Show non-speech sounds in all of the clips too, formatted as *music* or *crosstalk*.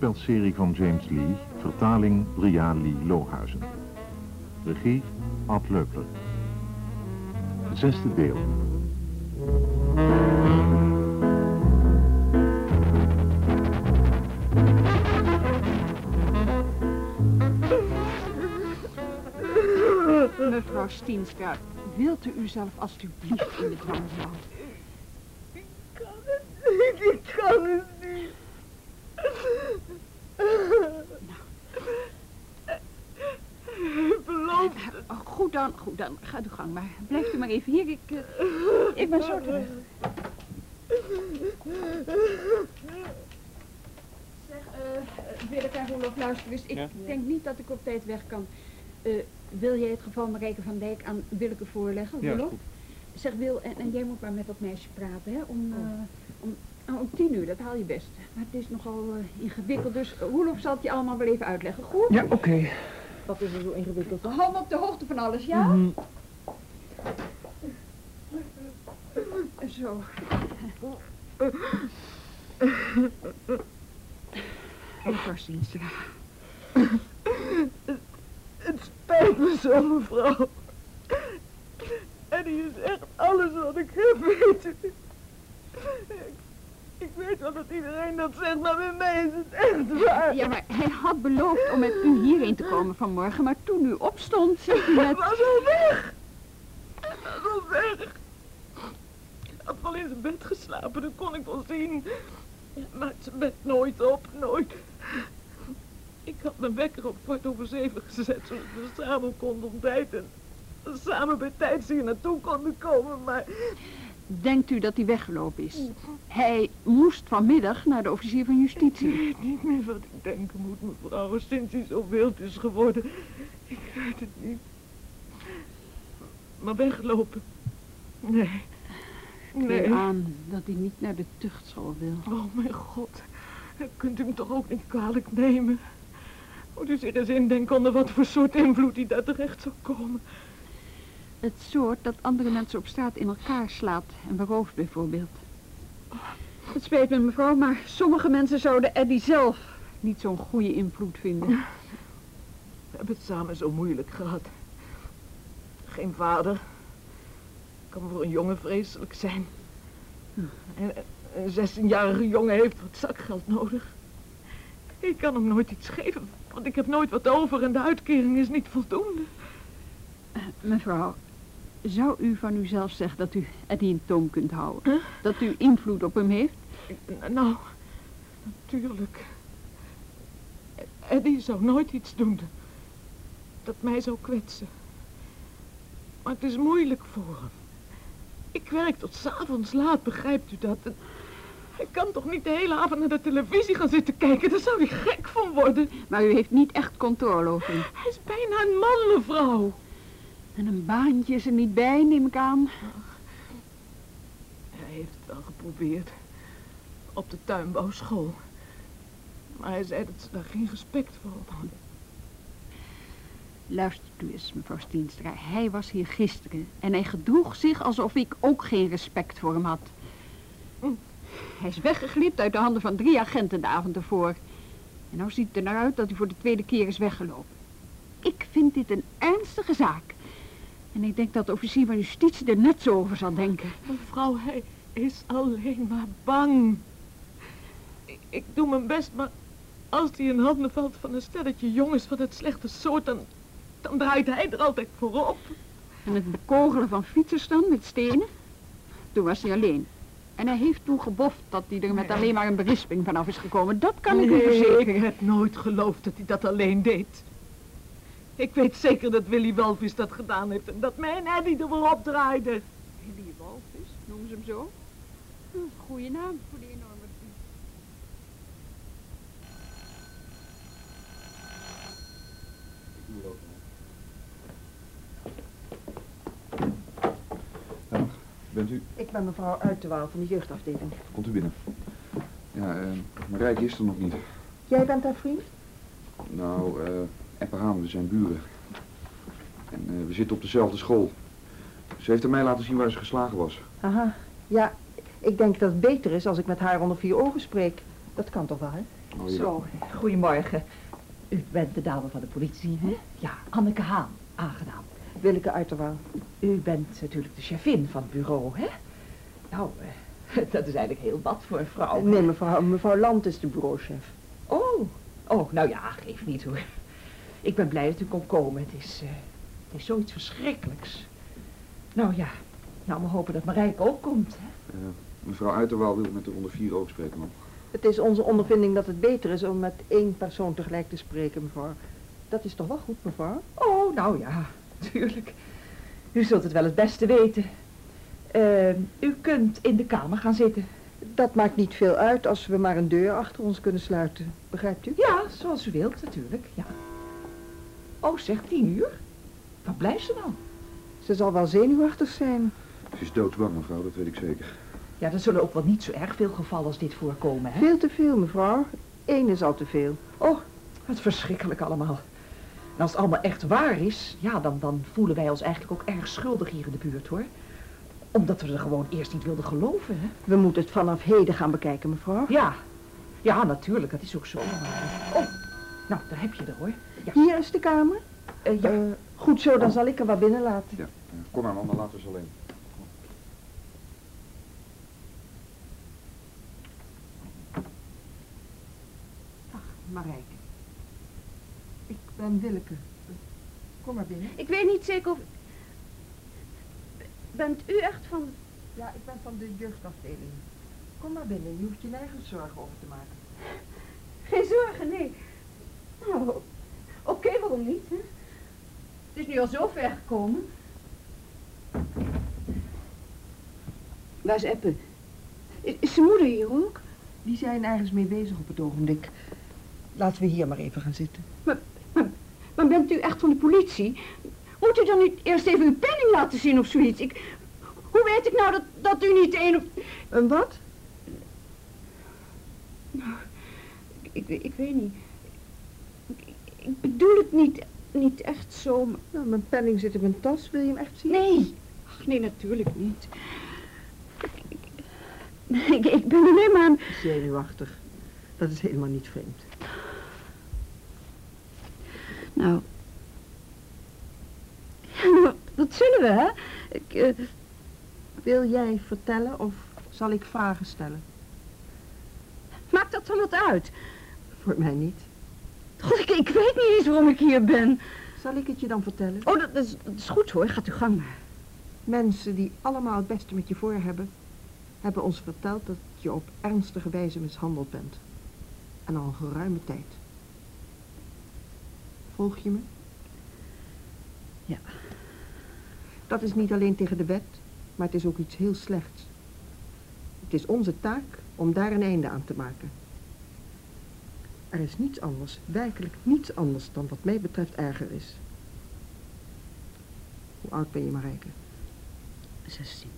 hoorspelserie van James Lee, vertaling Ria Lee Lohuizen. Regie Ad Leupler. Zesde deel. Mevrouw Stienstra, wilt u uzelf alstublieft in de dwang houden? Ik kan het niet, ik kan het niet. Beloof het. Oh, goed dan, goed dan. Ga uw gang maar. Blijft u maar even hier. Ik, eh, ik ben zo terug. Zeg, uh, Willeke en Roelof, luister eens. Ik Ja? denk niet dat ik op tijd weg kan. Eh, wil jij het geval Marijke van Dijk aan Willeke voorleggen, Ja, Roelof? goed. Zeg Wil, en, en jij moet maar met dat meisje praten, hè? Om, eh, om, oh, om tien uur, dat haal je best. Maar het is nogal eh, ingewikkeld, dus Roelof zal het je allemaal wel even uitleggen. Goed? Ja, oké. Wat is er zo ingewikkeld? Hou me op de hoogte van alles, ja? Mhm. Zo. Mevrouw Stienstra. Het spijt me zo, mevrouw. En die is echt alles wat ik heb weten. Ik, ik weet wel dat iedereen dat zegt, maar bij mij is het echt waar. Ja, maar hij had beloofd om met u hierheen te komen vanmorgen, maar toen u opstond, zegt u Het was al weg. Het was al weg. Ik had wel in zijn bed geslapen, dat kon ik wel zien. Hij maakt zijn bed nooit op, nooit. Ik had mijn wekker op kwart over zeven gezet, zodat we samen konden ontbijten. Samen bij tijd hier naartoe konden komen, maar... Denkt u dat hij weggelopen is? Hij moest vanmiddag naar de officier van Ik justitie. weet niet meer wat ik denken moet, mevrouw, sinds hij zo wild is geworden. Ik weet het niet. Maar weggelopen? Nee. Ik Nee. neem aan dat hij niet naar de tuchtschool wil. Oh, mijn god. Kunt u hem toch ook niet kwalijk nemen? Moet u zich eens indenken onder wat voor soort invloed hij daar terecht zou komen. Het soort dat andere mensen op straat in elkaar slaat en berooft bijvoorbeeld. Het spijt me mevrouw, maar sommige mensen zouden Eddie zelf niet zo'n goede invloed vinden. We hebben het samen zo moeilijk gehad. Geen vader. Kan voor een jongen vreselijk zijn. En een 16-jarige jongen heeft wat zakgeld nodig. Ik kan hem nooit iets geven, want ik heb nooit wat over en de uitkering is niet voldoende. Mevrouw, zou u van uzelf zeggen dat u Eddie in toom kunt houden? Dat u invloed op hem heeft? Nou, natuurlijk. Eddie zou nooit iets doen dat mij zou kwetsen. Maar het is moeilijk voor hem. Ik werk tot 's avonds laat, begrijpt u dat? Hij kan toch niet de hele avond naar de televisie gaan zitten kijken? Daar zou hij gek van worden. Maar u heeft niet echt controle over. Hij is bijna een man, mevrouw. En een baantje is er niet bij, neem ik aan. Hij heeft het wel geprobeerd. Op de tuinbouwschool. Maar hij zei dat ze daar geen respect voor hem hadden. Luistert u eens, mevrouw Stienstra. Hij was hier gisteren en hij gedroeg zich alsof ik ook geen respect voor hem had. Hm. Hij is weggeglipt uit de handen van drie agenten de avond ervoor. En nou ziet het er naar uit dat hij voor de tweede keer is weggelopen. Ik vind dit een ernstige zaak. En ik denk dat de officier van justitie er net zo over zal denken. Mevrouw, hij is alleen maar bang. Ik, ik doe mijn best, maar als hij in handen valt van een stelletje jongens van het slechte soort, dan, dan draait hij er altijd voor op. En het bekogelen van fietsers dan met stenen? Toen was hij alleen. En hij heeft toen geboft dat hij er met Nee. alleen maar een berisping vanaf is gekomen. Dat kan ik u verzekeren. ik heb nooit geloofd dat hij dat alleen deed. Ik weet zeker dat Willy Walvis dat gedaan heeft en dat mijn Eddie er weer op draaide. Willy Walvis, noemen ze hem zo? Hm, goeie naam voor die enorme... Bent u? Ik ben mevrouw Uiterwaal van de jeugdafdeling. Komt u binnen. Ja, uh, Marijke is er nog niet. Jij bent haar vriend? Nou, eh Hamer, we zijn buren. En eh, we zitten op dezelfde school. Ze heeft aan mij laten zien waar ze geslagen was. Aha, ja. Ik denk dat het beter is als ik met haar onder vier ogen spreek. Dat kan toch wel, hè? Oh, ja. Zo, goedemorgen. U bent de dame van de politie, hè? Ja, Anneke Haan, aangenaam. Willeke Uiterwaal. U bent natuurlijk de chefin van het bureau, hè? Nou, eh, *laughs* dat is eigenlijk heel wat voor een vrouw. Nee, mevrouw, mevrouw Land is de bureauchef. Oh, oh, nou ja, geef niet hoor. Ik ben blij dat u kon komen. Het is, eh, het is zoiets verschrikkelijks. Nou ja, nou we hopen dat Marijke ook komt, hè? Eh, mevrouw Uiterwaal wil met de onder vier oog spreken nog. Het is onze ondervinding dat het beter is om met één persoon tegelijk te spreken, mevrouw. Dat is toch wel goed, mevrouw? Oh, nou ja, *laughs* tuurlijk. U zult het wel het beste weten. Eh, u kunt in de kamer gaan zitten. Dat maakt niet veel uit als we maar een deur achter ons kunnen sluiten. Begrijpt u? Ja, zoals u wilt natuurlijk, ja. Oh, zeg, tien uur? Wat blijft ze dan? Ze zal wel zenuwachtig zijn. Ze is doodsbang, mevrouw, dat weet ik zeker. Ja, er zullen ook wel niet zo erg veel gevallen als dit voorkomen, hè? Veel te veel, mevrouw. Eén is al te veel. Oh, wat verschrikkelijk allemaal. En als het allemaal echt waar is, ja, dan, dan voelen wij ons eigenlijk ook erg schuldig hier in de buurt, hoor. Omdat we er gewoon eerst niet wilden geloven, hè? We moeten het vanaf heden gaan bekijken, mevrouw. Ja, ja, natuurlijk, dat is ook zo. Oh, nou, daar heb je er, hoor. Ja, Hier is de kamer. eh, ja. Eh, goed zo, dan zal ik er wat binnen laten. Ja. Kom maar, man, dan laten we ze alleen. Marijke. Ik ben Willeke. Kom maar binnen. Ik weet niet zeker of... Bent u echt van... Ja, ik ben van de jeugdafdeling. Kom maar binnen, je hoeft je nergens zorgen over te maken. Geen zorgen, nee. Nou, oké, waarom niet, hè? Het is nu al zo ver gekomen. Waar is Eppe? Is, is zijn moeder hier ook? Die zijn ergens mee bezig op het ogenblik. Laten we hier maar even gaan zitten. Maar, maar, maar bent u echt van de politie? Moet u dan niet eerst even uw penning laten zien of zoiets? Ik, hoe weet ik nou dat, dat u niet een of... Een wat? Ik, ik, ik weet niet. Ik, bedoel het niet, niet echt zo, maar... Nou, mijn penning zit in mijn tas. Wil je hem echt zien? Nee. Ach, nee, natuurlijk niet. Ik, ik, ik, ik ben alleen maar... aan- Zenuwachtig. Dat is helemaal niet vreemd. Nou... Nou, dat zullen we, hè? Ik, eh, Wil jij vertellen of zal ik vragen stellen? maakt dat dan wat uit? Voor mij niet. God, ik, ik weet niet eens waarom ik hier ben. Zal ik het je dan vertellen? Oh, dat, is, dat is goed hoor. Gaat uw gang maar. Mensen die allemaal het beste met je voor hebben, hebben ons verteld dat je op ernstige wijze mishandeld bent. En al een geruime tijd. Volg je me? Ja. Dat is niet alleen tegen de wet, maar het is ook iets heel slechts. Het is onze taak om daar een einde aan te maken. Er is niets anders, werkelijk niets anders dan wat mij betreft erger is. Hoe oud ben je, Marijke? 16.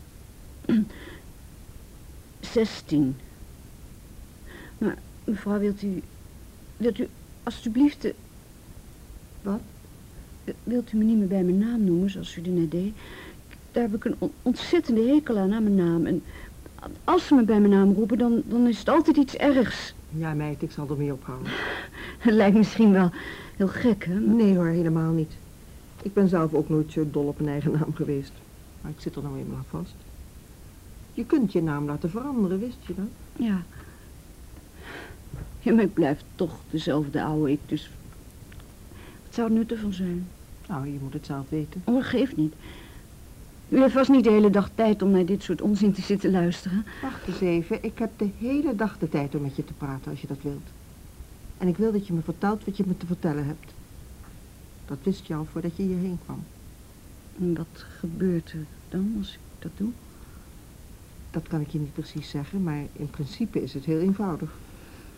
16. *clears throat* Maar mevrouw, wilt u... Wilt u alstublieft... de- Wat? Wilt u me niet meer bij mijn naam noemen, zoals u er net deed? Daar heb ik een on- ontzettende hekel aan, aan mijn naam. En als ze me bij mijn naam roepen, dan, dan is het altijd iets ergs. Ja, meid, ik zal ermee ophouden. Het lijkt misschien wel heel gek, hè? Nee hoor, helemaal niet. Ik ben zelf ook nooit zo dol op mijn eigen naam geweest. Maar ik zit er nou eenmaal aan vast. Je kunt je naam laten veranderen, wist je dat? Ja. Ja, maar ik blijf toch dezelfde oude ik, dus... Wat zou het nut ervan zijn? Nou, je moet het zelf weten. Oh, dat geeft niet. U heeft vast niet de hele dag tijd om naar dit soort onzin te zitten luisteren. Wacht eens even, ik heb de hele dag de tijd om met je te praten als je dat wilt. En ik wil dat je me vertelt wat je me te vertellen hebt. Dat wist je al voordat je hierheen kwam. En wat gebeurt er dan als ik dat doe? Dat kan ik je niet precies zeggen, maar in principe is het heel eenvoudig.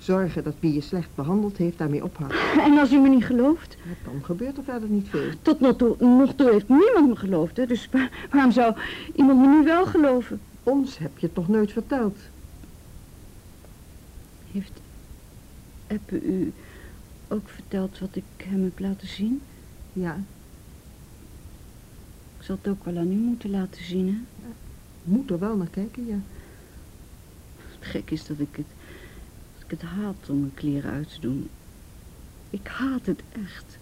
Zorgen dat wie je slecht behandeld heeft daarmee ophoudt. *laughs* En als u me niet gelooft? Dan gebeurt er verder niet veel. Tot nog toe, nog toe heeft niemand me geloofd, hè? Dus waar- waarom zou iemand me nu wel geloven? Ons heb je het nog nooit verteld. Heeft Eppe u ook verteld wat ik hem heb laten zien? Ja, Ik zal het ook wel aan u moeten laten zien, hè? moet er wel naar kijken, ja. gek is dat ik het, ik het haat om mijn kleren uit te doen. Ik haat het echt.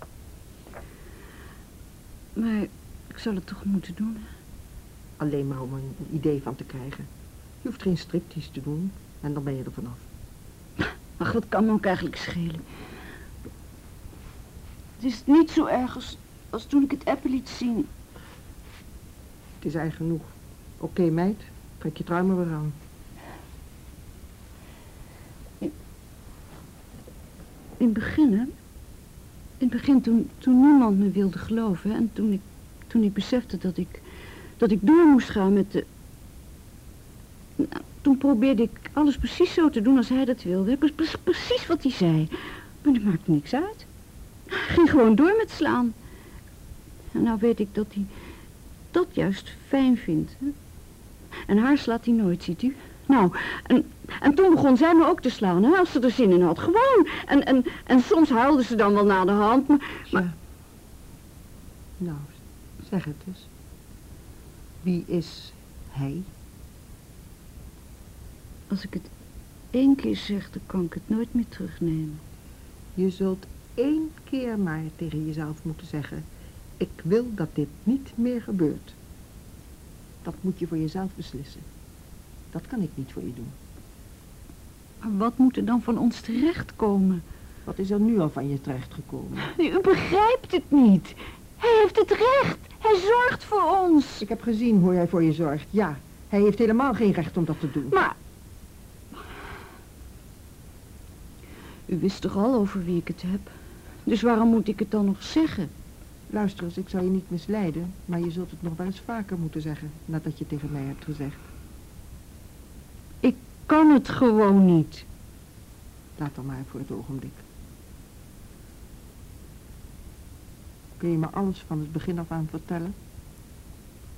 Maar ik zal het toch moeten doen. Alleen maar om een idee van te krijgen. Je hoeft geen striptease te doen en dan ben je er vanaf. Ach, wat kan me ook eigenlijk schelen? Het is niet zo erg als, als toen ik het appen liet zien. Het is erg genoeg. Oké, meid, trek je trui maar weer aan. In het begin, hè? In het begin, toen, toen niemand me wilde geloven... en toen ik, toen ik besefte dat ik, dat ik door moest gaan met de... Nou, toen probeerde ik alles precies zo te doen als hij dat wilde. Pre- pre- Precies wat hij zei. Maar dat maakte niks uit. Hij ging gewoon door met slaan. En nou weet ik dat hij dat juist fijn vindt. Hè? En haar slaat hij nooit, ziet u. Nou, en, en toen begon zij me ook te slaan, hè, als ze er zin in had. Gewoon. En, en, en soms huilde ze dan wel na de hand, maar... Ja. Nou, zeg het eens. Wie is hij? Als ik het één keer zeg, dan kan ik het nooit meer terugnemen. Je zult één keer maar tegen jezelf moeten zeggen... Ik wil dat dit niet meer gebeurt. Dat moet je voor jezelf beslissen. Dat kan ik niet voor je doen. Maar wat moet er dan van ons terechtkomen? Wat is er nu al van je terechtgekomen? U begrijpt het niet. Hij heeft het recht. Hij zorgt voor ons. Ik heb gezien hoe hij voor je zorgt. Ja, hij heeft helemaal geen recht om dat te doen. Maar... U wist toch al over wie ik het heb? Dus waarom moet ik het dan nog zeggen? Luister eens, ik zal je niet misleiden, maar je zult het nog wel eens vaker moeten zeggen nadat je tegen mij hebt gezegd. Kan het gewoon niet. Laat dan maar voor het ogenblik. Kun je me alles van het begin af aan vertellen?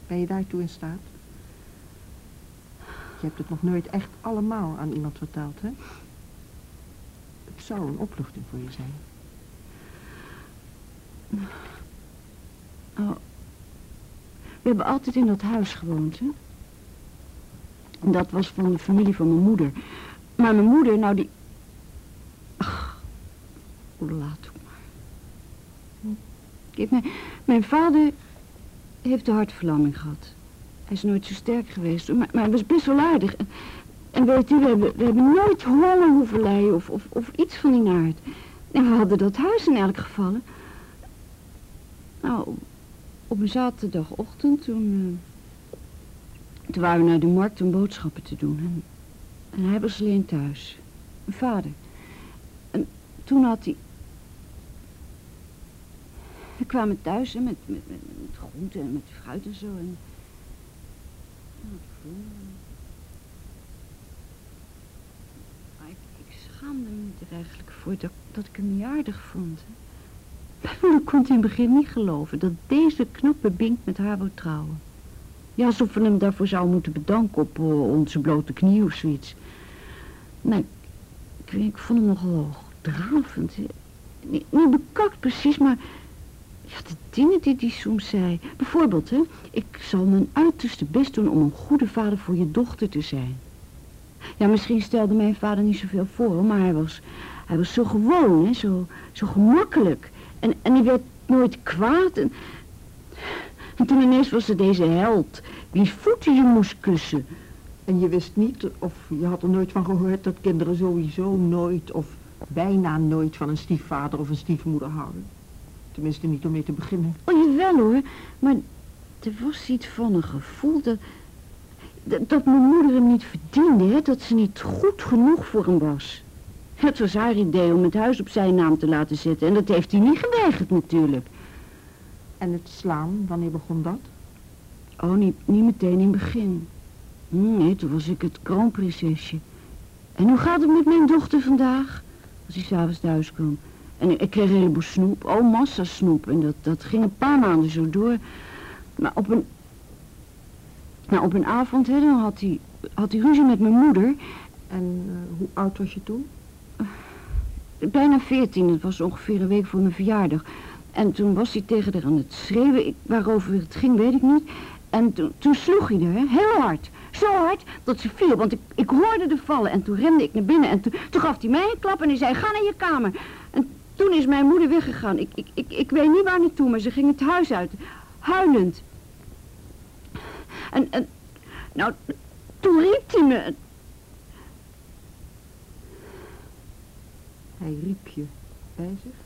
Ben je daartoe in staat? Je hebt het nog nooit echt allemaal aan iemand verteld, hè? Het zou een opluchting voor je zijn. Oh. We hebben altijd in dat huis gewoond, hè? Dat was van de familie van mijn moeder. Maar mijn moeder, nou die... Ach, laat maar. Kijk, mijn, mijn vader heeft de hartverlamming gehad. Hij is nooit zo sterk geweest, maar, maar hij was best wel aardig. En, weet u, we hebben, we hebben nooit honger hoeven of, of, of iets van die naart. En we hadden dat huis in elk geval. Nou, op een zaterdagochtend toen, eh, toen waren we naar de markt om boodschappen te doen. En, hij was alleen thuis. Mijn vader. En toen had hij... We kwamen thuis met, met, met, groenten en met fruit en zo. En. Maar ik, schaamde me er eigenlijk voor dat, ik hem niet aardig vond. Mijn *laughs* moeder kon in het begin niet geloven dat deze knappe bink met haar wou trouwen. Ja, alsof we hem daarvoor zouden moeten bedanken op eh, onze blote knie of zoiets. Nee, ik, vond hem nogal hoogdravend. Niet, bekakt precies, maar ja, de dingen die hij soms zei. Bijvoorbeeld, hè, ik zal mijn uiterste best doen om een goede vader voor je dochter te zijn. Ja, misschien stelde mijn vader niet zoveel voor, maar hij was, hij was zo gewoon, hè, zo, zo gemakkelijk. En, en hij werd nooit kwaad. En, en toen ineens was er deze held, wiens voeten je moest kussen. En je wist niet, of je had er nooit van gehoord, dat kinderen sowieso nooit of bijna nooit van een stiefvader of een stiefmoeder houden. Tenminste niet om mee te beginnen. Oh, jawel hoor, maar er was iets van een gevoel dat, dat, dat mijn moeder hem niet verdiende, hè, dat ze niet goed genoeg voor hem was. Het was haar idee om het huis op zijn naam te laten zetten en dat heeft hij niet geweigerd natuurlijk. En het slaan, wanneer begon dat? Oh, niet, niet meteen in het begin. Nee, toen was ik het kroonprinsesje. En hoe gaat het met mijn dochter vandaag? Als hij s'avonds thuis kwam. En ik, kreeg een heleboel snoep. Oh, massa snoep. En dat, dat ging een paar maanden zo door. Maar op een... Nou, op een avond, hè, dan had hij, had hij ruzie met mijn moeder. En eh, hoe oud was je toen? Bijna veertien. Het was ongeveer een week voor mijn verjaardag. En toen was hij tegen haar aan het schreeuwen. Ik, waarover het ging, weet ik niet. En toen, toen sloeg hij hè, heel hard. Zo hard dat ze viel, want ik, ik hoorde er vallen. En toen rende ik naar binnen en toen, toen gaf hij mij een klap en hij zei, ga naar je kamer. En toen is mijn moeder weggegaan. Ik, ik, ik, ik weet niet waar naartoe, maar ze ging het huis uit, huilend. En, en nou, toen riep hij me. Hij riep je bij zich.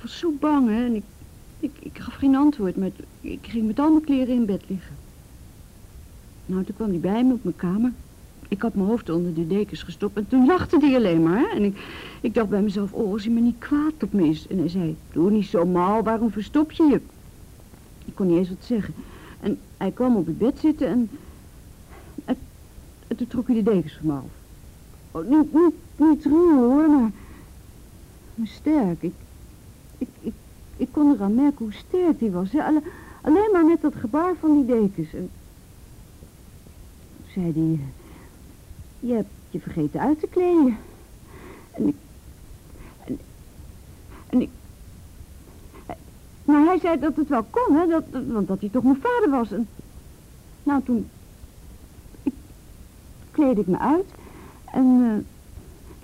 Was zo bang, hè. En ik, ik, ik gaf geen antwoord, maar ik ging met al mijn kleren in bed liggen. Nou, toen kwam hij bij me op mijn kamer. Ik had mijn hoofd onder de dekens gestopt en toen lachte hij alleen maar. Hè? En ik, ik dacht bij mezelf, oh, als hij me niet kwaad op me is. En hij zei, doe niet zo mal, waarom verstop je je? Ik kon niet eens wat zeggen. En hij kwam op het bed zitten en, en, en toen trok hij de dekens van me af. Oh, niet, niet, niet ruw hoor, maar, maar sterk. Ik, ik, ik, ik kon eraan merken hoe sterk hij was. Alleen maar met dat gebaar van die dekens. En zei hij, je hebt je vergeten uit te kleden. En ik, en, ik, maar hij zei dat het wel kon, hè, dat, want dat hij toch mijn vader was. En, nou, toen ik, kleedde ik me uit en eh,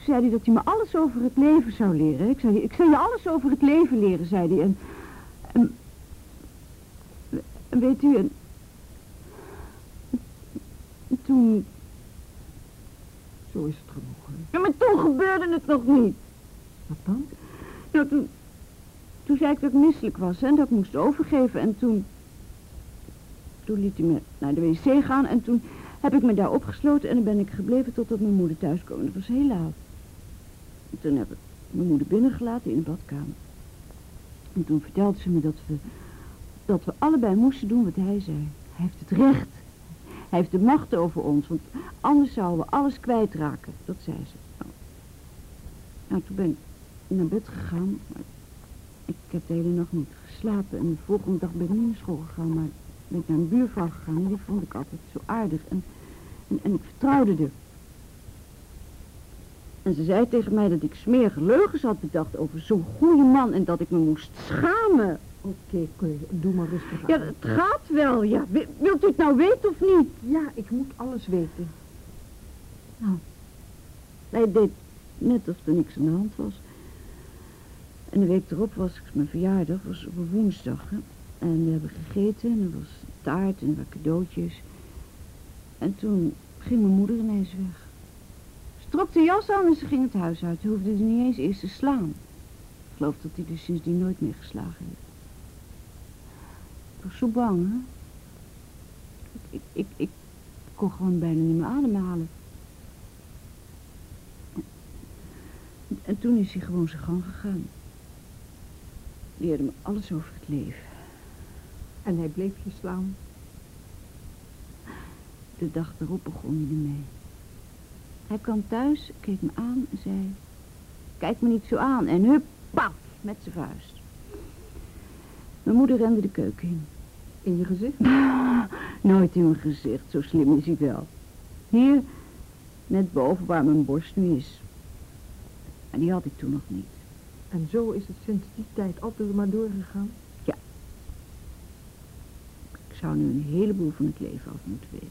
zei hij dat hij me alles over het leven zou leren. Ik zei, ik zal je alles over het leven leren, zei hij. En, en, en weet u, en, en toen, Zo is het genoeg. hè. ja, maar toen gebeurde het nog niet. Wat dan? Nou, toen, toen zei ik dat ik misselijk was en dat ik moest overgeven. En toen, toen liet hij me naar de wc gaan en toen heb ik me daar opgesloten en dan ben ik gebleven totdat mijn moeder thuis kwam. Dat was heel laat. En toen heb ik mijn moeder binnengelaten in de badkamer. En toen vertelde ze me dat we, dat we allebei moesten doen wat hij zei. Hij heeft het recht. Hij heeft de macht over ons, want anders zouden we alles kwijtraken. Dat zei ze. Nou, nou toen ben ik naar bed gegaan. Maar ik heb de hele nacht niet geslapen. En de volgende dag ben ik niet naar school gegaan, maar ben ik naar een buurvrouw gegaan. En die vond ik altijd zo aardig. En, en, en ik vertrouwde haar. En ze zei tegen mij dat ik smerige leugens had bedacht over zo'n goede man en dat ik me moest schamen. Oké, doe maar rustig aan. Ja, het gaat wel, ja. Wi- Wilt u het nou weten of niet? Ja, ik moet alles weten. Hij deed net of er niks aan de hand was. En de week erop was mijn verjaardag, was op een woensdag. Hè? En we hebben gegeten en er was taart en er waren cadeautjes. En toen ging mijn moeder ineens weg. Trok de jas aan en ze ging het huis uit. Ze hoefde er niet eens eerst te slaan. Ik geloof dat hij er sindsdien nooit meer geslagen heeft. Ik was zo bang, hè. Ik, ik, ik, ik kon gewoon bijna niet meer ademhalen. En toen is hij gewoon zijn gang gegaan. Leerde me alles over het leven. En hij bleef je slaan. De dag erop begon hij ermee. Hij kwam thuis, keek me aan en zei... Kijk me niet zo aan. En hup, paf, met zijn vuist. Mijn moeder rende de keuken in. In je gezicht? *laughs* Nooit in mijn gezicht, zo slim is hij wel. Hier, net boven waar mijn borst nu is. En die had ik toen nog niet. En zo is het sinds die tijd altijd maar doorgegaan. Ik zou nu een heleboel van het leven af moeten weten.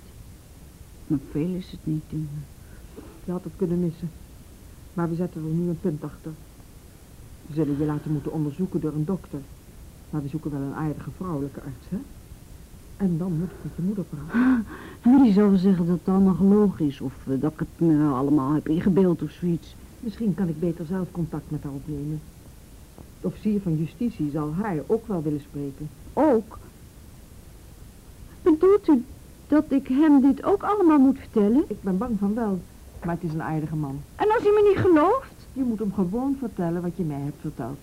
Maar veel is het niet, doen. Je had het kunnen missen. Maar we zetten er nu een punt achter. We zullen je laten moeten onderzoeken door een dokter. Maar we zoeken wel een aardige vrouwelijke arts, hè? En dan moet ik met je moeder praten. Die zal wel zeggen dat het allemaal gelogen is. Of eh, dat ik het me allemaal heb ingebeeld of zoiets. Misschien kan ik beter zelf contact met haar opnemen. De officier van justitie zal haar ook wel willen spreken. Ook? Bedoelt u dat ik hem dit ook allemaal moet vertellen? Ik ben bang van wel, maar het is een aardige man. En als hij me niet gelooft? Je moet hem gewoon vertellen wat je mij hebt verteld.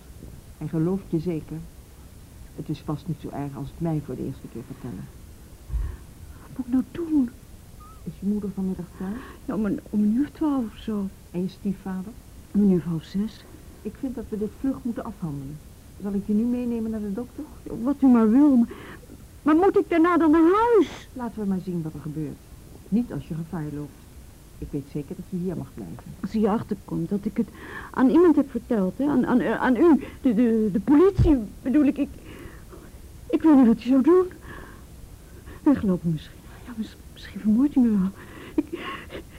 Hij gelooft je zeker. Het is vast niet zo erg als het mij voor de eerste keer vertellen. Wat moet ik nou doen? Is je moeder vanmiddag thuis? Ja, om een, om een uur twaalf of zo. En je stiefvader? Om een uur half zes. Ik vind dat we dit vlug moeten afhandelen. Zal ik je nu meenemen naar de dokter? Wat u maar wil. Maar, maar moet ik daarna dan naar huis? Laten we maar zien wat er gebeurt. Niet als je gevaar loopt. Ik weet zeker dat je hier mag blijven. Als hij erachter komt dat ik het aan iemand heb verteld, hè? Aan, aan, aan u, de, de, de politie bedoel ik, ik. Ik weet niet wat hij zou doen. weglopen misschien. Ja, mis- misschien vermoordt hij me wel. Ik,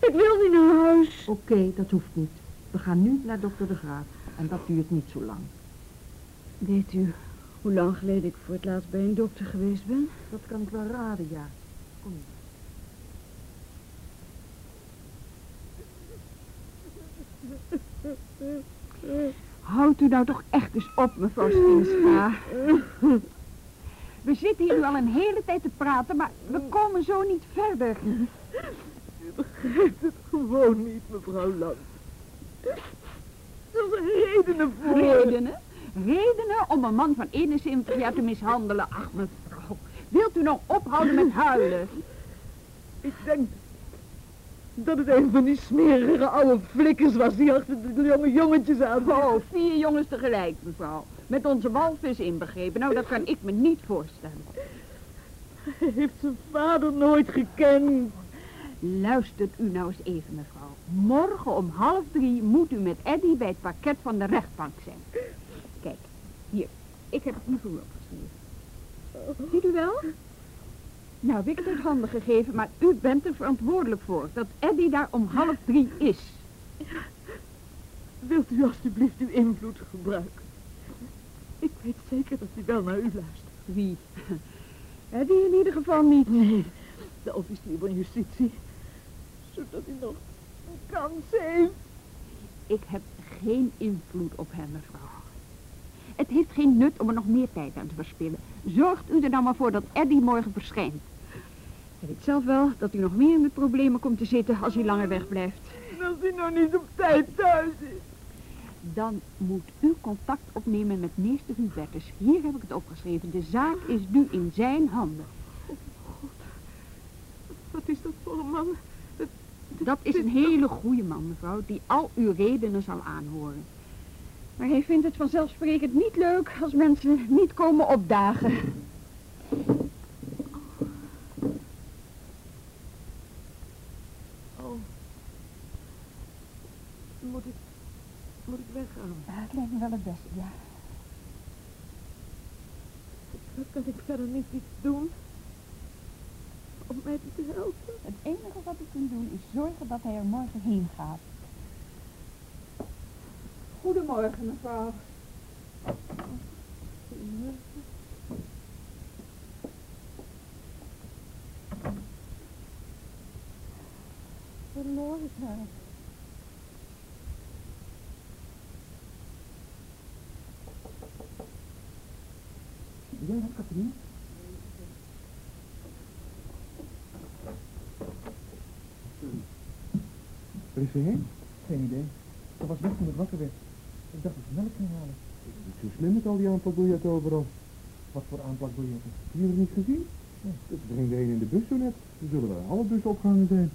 ik wil niet naar huis. Oké, dat hoeft niet. We gaan nu naar dokter De Graaf. En dat duurt niet zo lang. Weet u hoe lang geleden ik voor het laatst bij een dokter geweest ben? Dat kan ik wel raden, ja. Kom Houdt u nou toch echt eens op, mevrouw Stienstra. We zitten hier nu al een hele tijd te praten, maar we komen zo niet verder. Gewoon niet, mevrouw Lang. Er zijn redenen voor. Redenen? Redenen om een man van 71 jaar te mishandelen. Ach, mevrouw, wilt u nou ophouden met huilen? Ik denk dat het een van die smerige oude flikkers was die achter de jonge jongetjes aan. Oh, vier jongens tegelijk, mevrouw. Met onze walvis inbegrepen. Nou, dat kan ik me niet voorstellen. Hij heeft zijn vader nooit gekend. Luistert u nou eens even, mevrouw. Morgen om half drie moet u met Eddie bij het parket van de rechtbank zijn. Kijk, hier. Ik heb het nu voor opgeschreven. Ziet u wel? Nou, heb ik het uit handen gegeven, maar u bent er verantwoordelijk voor. Dat Eddie daar om half drie is. Wilt u alstublieft uw invloed gebruiken? Ik weet zeker dat hij wel naar u luistert. Wie? Eddie in ieder geval niet. Nee, de officier van justitie. Zodat hij nog een kans heeft. Ik heb geen invloed op hem, mevrouw. Het heeft geen nut om er nog meer tijd aan te verspillen. Zorgt u er nou maar voor dat Eddie morgen verschijnt. Hij weet zelf wel dat u nog meer in de problemen komt te zitten als hij langer wegblijft. En als hij nou niet op tijd thuis is. Dan moet u contact opnemen met meester Hubertus. Hier heb ik het opgeschreven. De zaak is nu in zijn handen. Wat is dat voor een man? Dat is een hele goede man, mevrouw, die al uw redenen zal aanhoren. Maar hij vindt het vanzelfsprekend niet leuk als mensen niet komen opdagen. Oh. Moet ik... Moet ik weggaan? Ja, het lijkt me wel het beste, ja. Kan ik verder niet iets doen? Om mij te helpen? Het enige wat ik kan doen is zorgen dat hij er morgen heen gaat. Goedemorgen, mevrouw. Goedemorgen. Ja, Katrien? Waar is ze heen? Geen idee. Ze was weg toen het wakker werd. Ik dacht dat ze melk ging halen. Ik ben niet zo slim met al die aanplakbiljetten overal. Wat voor aanplakbiljetten? Heb je het niet gezien? Ja, er ging er een in de bus zo net. Er zullen wel een halve bus opgehangen zijn.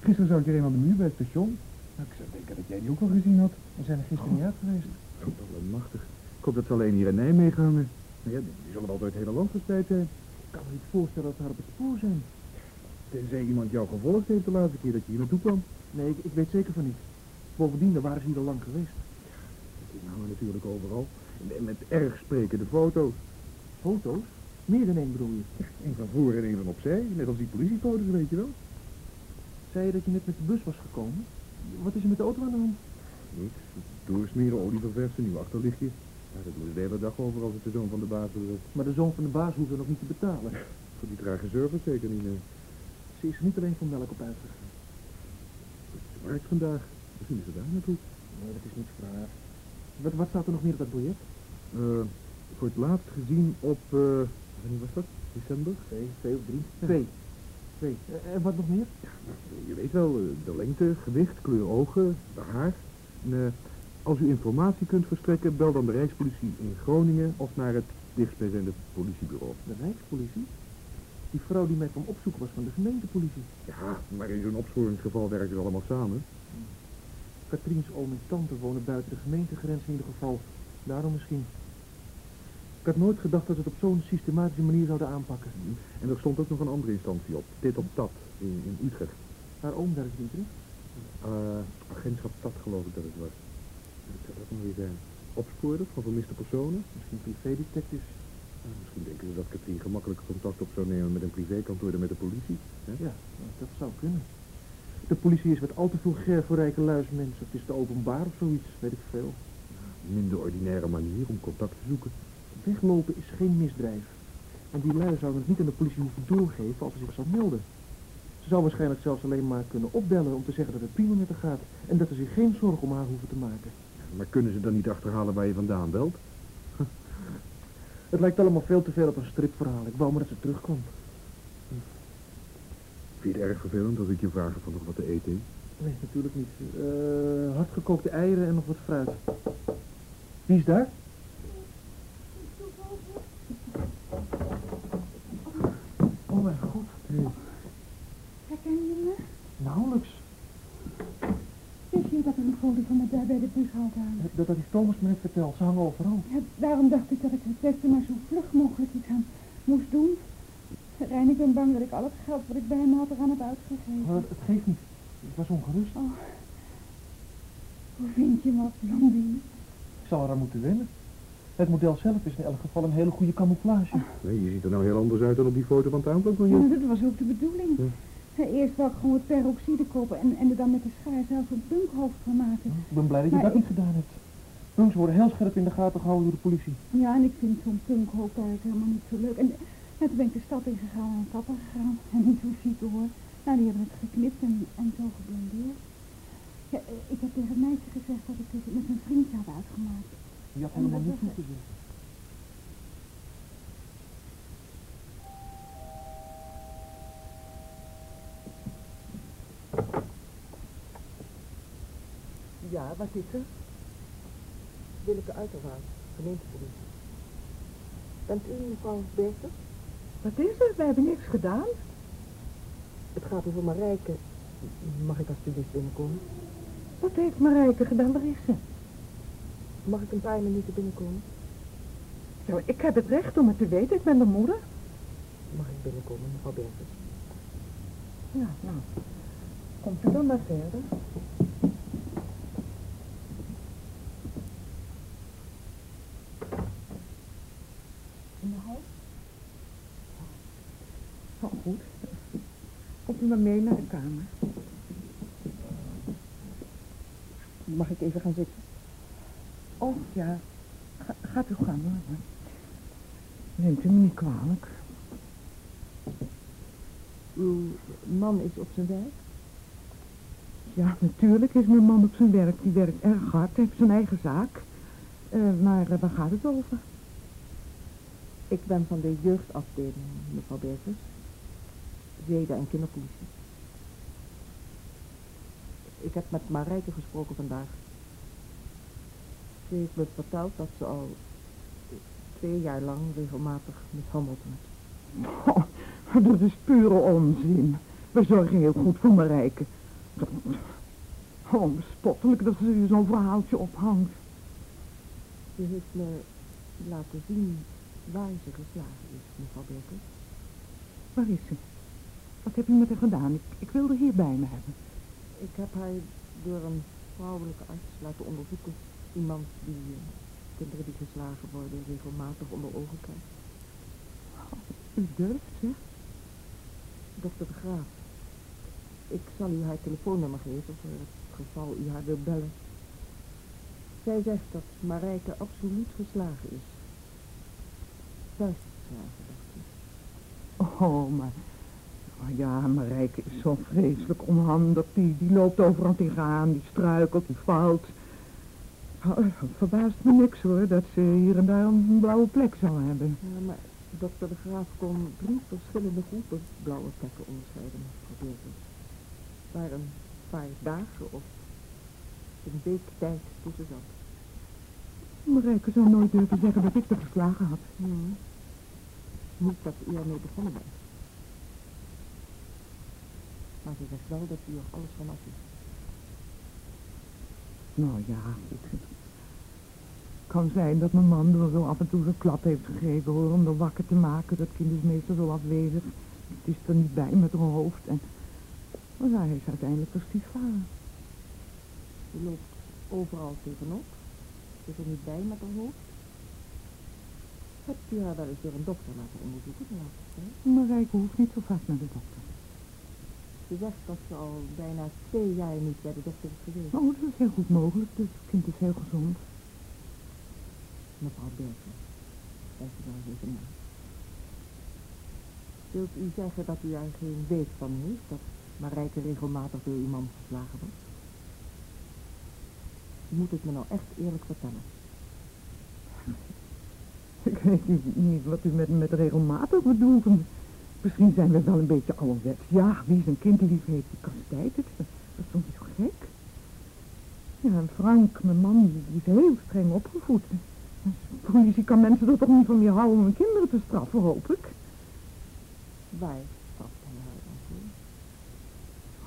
Gisteren zag ik er een aan de muur bij het station. Nou, ik zou denken dat jij die ook wel gezien had. We zijn er gisteren niet uit geweest. Oh, wel machtig. Ik hoop dat ze alleen hier in Nijmegen hangen. Ja, die, zullen wel door het hele land verspreid zijn. Ik kan me niet voorstellen dat ze haar op het spoor zijn. Tenzij iemand jou gevolgd heeft de laatste keer dat je hier naartoe kwam. Nee, ik, ik weet zeker van niet. Bovendien, waren ze hier al lang geweest. Die hangen natuurlijk overal. En met erg sprekende foto's. Foto's? Meer dan één bedoel je? Eén van voor en één van opzij. Net als die politiefoto's, weet je wel. Zei je dat je net met de bus was gekomen? Wat is er met de auto aan de hand? Niks. Doorsmeren, olie verversen, nieuw achterlichtje. Ja, dat ze de hele dag over als het de zoon van de baas is. Maar de zoon van de baas hoeft er nog niet te betalen. Voor die trage service zeker niet, nee. Ze is er niet alleen van melk op uitgegaan. Het markt vandaag. Misschien is ze daar naartoe. Nee, dat is niet vraag. Wat, wat staat er nog meer op dat biljet? Eh, voor het laatst gezien op, eh, wanneer was dat? December? Twee, twee of drie? Twee. Twee. Eh, en wat nog meer? Ja, nou, je weet wel, de lengte, gewicht, kleur ogen, de haar. En, als u informatie kunt verstrekken, bel dan de Rijkspolitie in Groningen of naar het dichtstbijzijnde politiebureau. De Rijkspolitie? Die vrouw die mij kwam opzoeken was van de gemeentepolitie. Ja, maar in zo'n opsporingsgeval werken ze allemaal samen. Katriens oom en tante wonen buiten de gemeentegrens in ieder geval. Daarom misschien. Ik had nooit gedacht dat ze het op zo'n systematische manier zouden aanpakken. En er stond ook nog een andere instantie op. Dit op dat, in, in Utrecht. Haar oom in Utrecht? Uh, agentschap TAT geloof ik dat het was. Wat zou dat nou weer zijn? Opsporer van vermiste personen? Misschien privédetectives. Nou, misschien denken ze dat Katrien gemakkelijker contact op zou nemen met een privékantoor dan met de politie. Hè? Ja, dat zou kunnen. De politie is met al te veel ger voor rijke luismensen. Het is te openbaar of zoiets, weet ik veel. Minder ordinaire manier om contact te zoeken. Weglopen is geen misdrijf. En die lui zouden het niet aan de politie hoeven doorgeven als ze zich zou melden. Ze zou waarschijnlijk zelfs alleen maar kunnen opbellen om te zeggen dat het prima met haar gaat. En dat ze zich geen zorgen om haar hoeven te maken. Maar kunnen ze dan niet achterhalen waar je vandaan belt? *laughs* Het lijkt allemaal veel te veel op een stripverhaal. Ik wou maar dat ze terugkomt. Vind je het erg vervelend als ik je vraag of er nog wat te eten is? Nee, natuurlijk niet. Uh, hardgekookte eieren en nog wat fruit. Wie is daar? Oh mijn god. Hey. Herken je me? Nauwelijks. Wist je dat er een foto van me daar bij de bushalte hangt? Dat had die Thomas me net verteld. Ze hangen overal. Ja, daarom dacht ik dat ik het beste maar zo vlug mogelijk iets aan moest doen. Rijn, ik ben bang dat ik al het geld wat ik bij hem had eraan heb uitgegeven. Maar het geeft niet. Ik was ongerust. Oh. Hoe vind je me, Blondie? Ik zal eraan moeten wennen. Het model zelf is in elk geval een hele goede camouflage. Nee, je ziet er nou heel anders uit dan op die foto van het Ja, dat was ook de bedoeling. Ja. Eerst wou ik gewoon het peroxide kopen en, en er dan met de schaar zelf een punkhoofd van maken. Ik ben blij dat je dat niet gedaan hebt. Punks worden heel scherp in de gaten gehouden door de politie. Ja, en ik vind zo'n punkhoofd eigenlijk helemaal niet zo leuk. En, en toen ben ik de stad ingegaan en een kapper gegaan. En niet zo ziek hoor. Nou, die hebben het geknipt en, en zo geblondeerd. Ja, ik heb tegen het meisje gezegd dat ik het met een vriendje had uitgemaakt. Je had helemaal niet toegezegd. Ja, wat is er? Willeke Uiterwaard, gemeentepolitie. Bent u mevrouw Bertens? Wat is er? We hebben niks gedaan. Het gaat over Marijke. Mag ik alsjeblieft binnenkomen? Wat heeft Marijke gedaan? Waar is ze? Mag ik een paar minuten binnenkomen? Zo, ik heb het recht om het te weten. Ik ben de moeder. Mag ik binnenkomen, mevrouw Bertens? Ja, nou. Komt u dan maar verder. In de huis? Oh, goed. Komt u maar mee naar de kamer. Mag ik even gaan zitten? Oh, ja. Ga, gaat u gaan hoor. Neemt u me niet kwalijk. Uw man is op zijn werk? Natuurlijk is mijn man op zijn werk. Die werkt erg hard, heeft zijn eigen zaak. Uh, maar uh, waar gaat het over? Ik ben van de jeugdafdeling, mevrouw Berkers. Zeden- en kinderpolitie. Ik heb met Marijke gesproken vandaag. Ze heeft me verteld dat ze al twee jaar lang regelmatig mishandeld wordt. Oh, dat is pure onzin. We zorgen heel goed voor Marijke. Oh, bespottelijk dat ze je zo'n verhaaltje ophangt. Ze heeft me laten zien waar ze geslagen is, mevrouw Becker. Waar is ze? Wat heb je met haar gedaan? Ik, ik wil haar hier bij me hebben. Ik heb haar door een vrouwelijke arts laten onderzoeken. Iemand die uh, kinderen die geslagen worden regelmatig onder ogen krijgt. u durft, zeg? Dokter de Graaf. Ik zal u haar telefoonnummer geven voor het geval u haar wil bellen. Zij zegt dat Marijke absoluut geslagen is. Vuistgeslagen, dacht ik. Oh, maar... Ja, Marijke is zo vreselijk onhandig. Die, die loopt overal tegenaan, die struikelt, die valt. Oh, het verbaast me niks hoor, dat ze hier en daar een blauwe plek zou hebben. Ja, maar dokter de Graaf kon drie verschillende groepen blauwe plekken onderscheiden, mevrouw Waar een paar dagen of een week tijd tussen zat. Marijke zou nooit durven zeggen dat ik er geslagen had. Hmm. Niet dat u ermee begonnen bent. Maar ze zegt wel dat u er alles vanaf is. Nou ja, goed. kan zijn dat mijn man er zo af en toe een klap heeft gegeven hoor, om er wakker te maken. Dat kind is meestal zo afwezig. Het is er niet bij met haar hoofd. En... Maar hij is uiteindelijk een stiefvader. Ze loopt overal tegenop. Ze is er niet bij met haar hoofd. Hebt u haar wel eens door een dokter laten onderzoeken de laatste tijd? Marijke hoeft niet zo vaak naar de dokter. Ze zegt dat ze al bijna twee jaar niet bij de dokter is geweest. Oh, dat is heel goed mogelijk. Het kind is heel gezond. Mevrouw Berken, kijk u wel eens even na. Wilt u zeggen dat u er geen weet van heeft dat Marijke regelmatig door uw man geslagen wordt? U moet het me nou echt eerlijk vertellen. *laughs* Ik weet niet, wat u met, met regelmatig bedoelt. Misschien zijn we wel een beetje ouderwets. Ja, wie zijn kind lief heeft, die kastijdt het. Dat is toch niet zo gek? Ja, en Frank, mijn man, die, is heel streng opgevoed. De politie kan mensen er toch niet van meer houden om hun kinderen te straffen, hoop ik. Waar straft hij haar dan voor?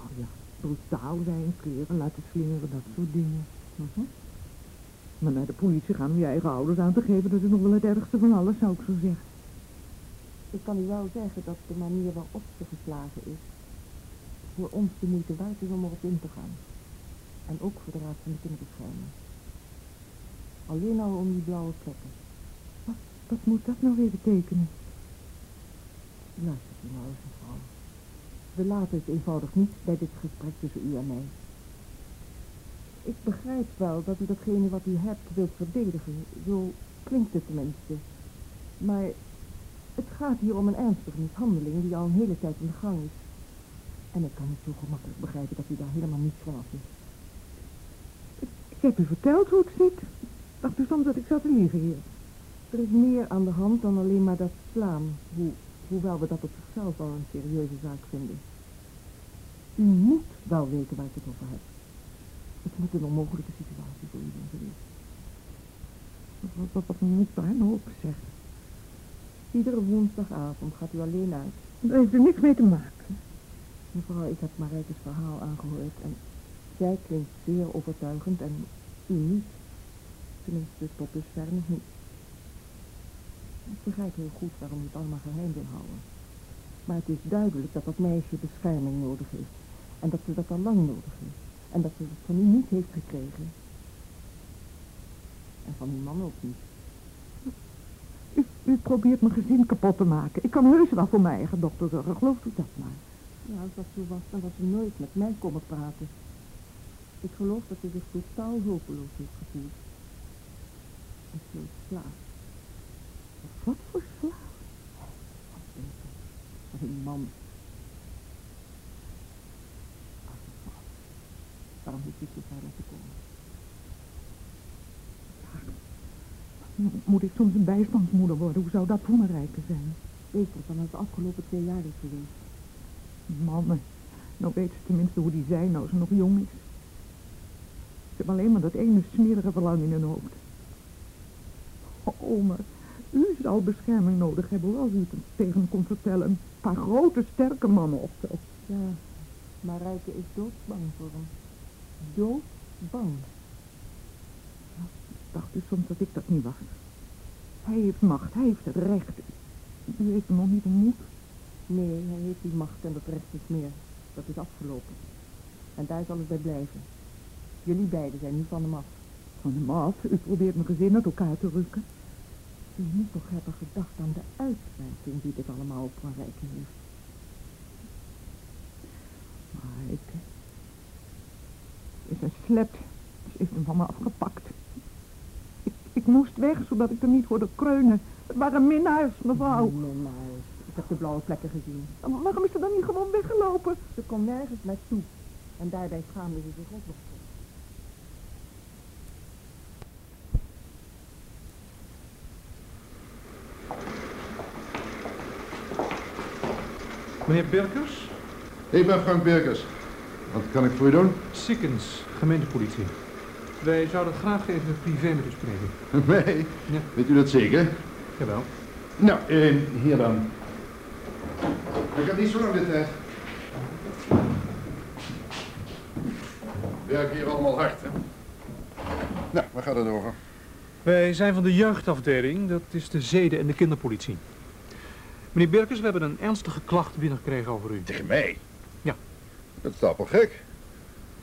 Oh ja, brutaal zijn, kleren laten slingeren, dat soort dingen. Mhm. Maar naar de politie gaan om je eigen ouders aan te geven, dat is nog wel het ergste van alles, zou ik zo zeggen. Ik kan u wel zeggen dat de manier waarop ze geslagen is, voor ons de moeite waard is om erop in te gaan. En ook voor de Raad van de Kinderbescherming. Alleen al om die blauwe plekken. Wat, wat moet dat nou weer betekenen? Luister nou. We laten het eenvoudig niet bij dit gesprek tussen u en mij. Ik begrijp wel dat u datgene wat u hebt wilt verdedigen. Zo klinkt het tenminste. Maar het gaat hier om een ernstige mishandeling die al een hele tijd in de gang is. En ik kan niet zo gemakkelijk begrijpen dat u daar helemaal niets van af is. Ik heb u verteld hoe het zit. Dacht u soms dat ik zat te liegen hier? Er is meer aan de hand dan alleen maar dat slaan, hoe, hoewel we dat op zichzelf al een serieuze zaak vinden. U moet wel weten waar ik het over heb. Het moet een onmogelijke situatie voor u zijn geweest. Wat, wat, wat moet nou op zeggen? Iedere woensdagavond gaat u alleen uit. Daar heeft er niks mee te maken. Mevrouw, ik heb Marijke's verhaal aangehoord en zij klinkt zeer overtuigend en u niet. Tenminste, tot dusver nog niet. Ik begrijp heel goed waarom u het allemaal geheim wil houden. Maar het is duidelijk dat dat meisje bescherming nodig heeft. En dat ze dat al lang nodig heeft. En dat ze het van u niet heeft gekregen. En van uw man ook niet. U, u probeert mijn gezin kapot te maken. Ik kan heus wel voor mijn eigen dochter zorgen, gelooft u dat maar. Ja, als dat zo was, dan was u nooit met mij komen praten. Ik geloof dat u zich totaal hulpeloos heeft gevoeld. En zo slaaf. Wat voor slaaf? Wat beter. Van uw man. Waarom heeft u zo ver laten komen? Moet ik soms een bijstandsmoeder worden? Hoe zou dat voor me rijken zijn? Beter dan het de afgelopen twee jaar is geweest. Mannen, nou weet ze tenminste hoe die zijn nou ze nog jong is. Ze hebben alleen maar dat ene smerige verlangen in hun hoofd. Oh, maar u zou bescherming nodig hebben als u het tegen kon vertellen. Een paar grote, sterke mannen of zo. Ja, maar Rijke is doodsbang voor hem. Doodsbang. Dacht u soms dat ik dat niet was? Hij heeft macht, hij heeft het recht. U heeft hem nog niet ontmoet. Nee, hij heeft die macht en dat recht niet meer. Dat is afgelopen. En daar zal het bij blijven. Jullie beiden zijn nu van hem af. Van hem af? U probeert mijn gezin uit elkaar te rukken. U moet toch hebben gedacht aan de uitwerking die dit allemaal op Van Rijken heeft. Maar ik... is een slet. Ze heeft hem van me afgepakt. Ik, ik moest weg, zodat ik er niet hoorde kreunen. Het waren minnaars, mevrouw. Minnaars. Ik heb de blauwe plekken gezien. Maar Waarom is ze dan niet gewoon weggelopen? Ze kon nergens naartoe. En daarbij schaamde ze zich ook nog voor. Meneer Birkers? Ik ben Frank Birkers. Wat kan ik voor u doen? Sikkens, gemeentepolitie. Wij zouden graag even privé met u spreken. *laughs* Mij? Ja. Weet u dat zeker? Jawel. Nou, eh, hier dan. Ik heb niet zo lang de tijd. Werk hier allemaal hard, hè? Nou, waar gaat het over? Wij zijn van de jeugdafdeling, dat is de zeden- en de kinderpolitie. Meneer Birkers, we hebben een ernstige klacht binnengekregen over u. Tegen mij? Ja. Dat is wel gek.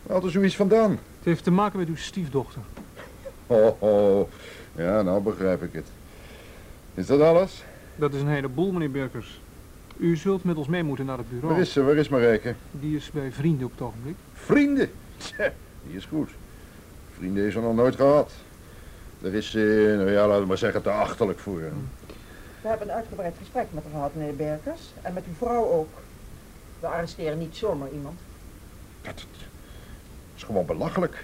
Waar haalt er zoiets vandaan? Het heeft te maken met uw stiefdochter. Oh, oh. Ja, nou begrijp ik het. Is dat alles? Dat is een heleboel, meneer Birkers. U zult met ons mee moeten naar het bureau. Waar is ze? Waar is Marijke? Die is bij vrienden op het ogenblik. Vrienden? Tja, die is goed. Vrienden heeft ze nog nooit gehad. Daar is ze, nou ja, laten we maar zeggen, te achterlijk voor. We hebben een uitgebreid gesprek met haar gehad, meneer Berkers. En met uw vrouw ook. We arresteren niet zomaar iemand. Dat, dat is gewoon belachelijk. Dat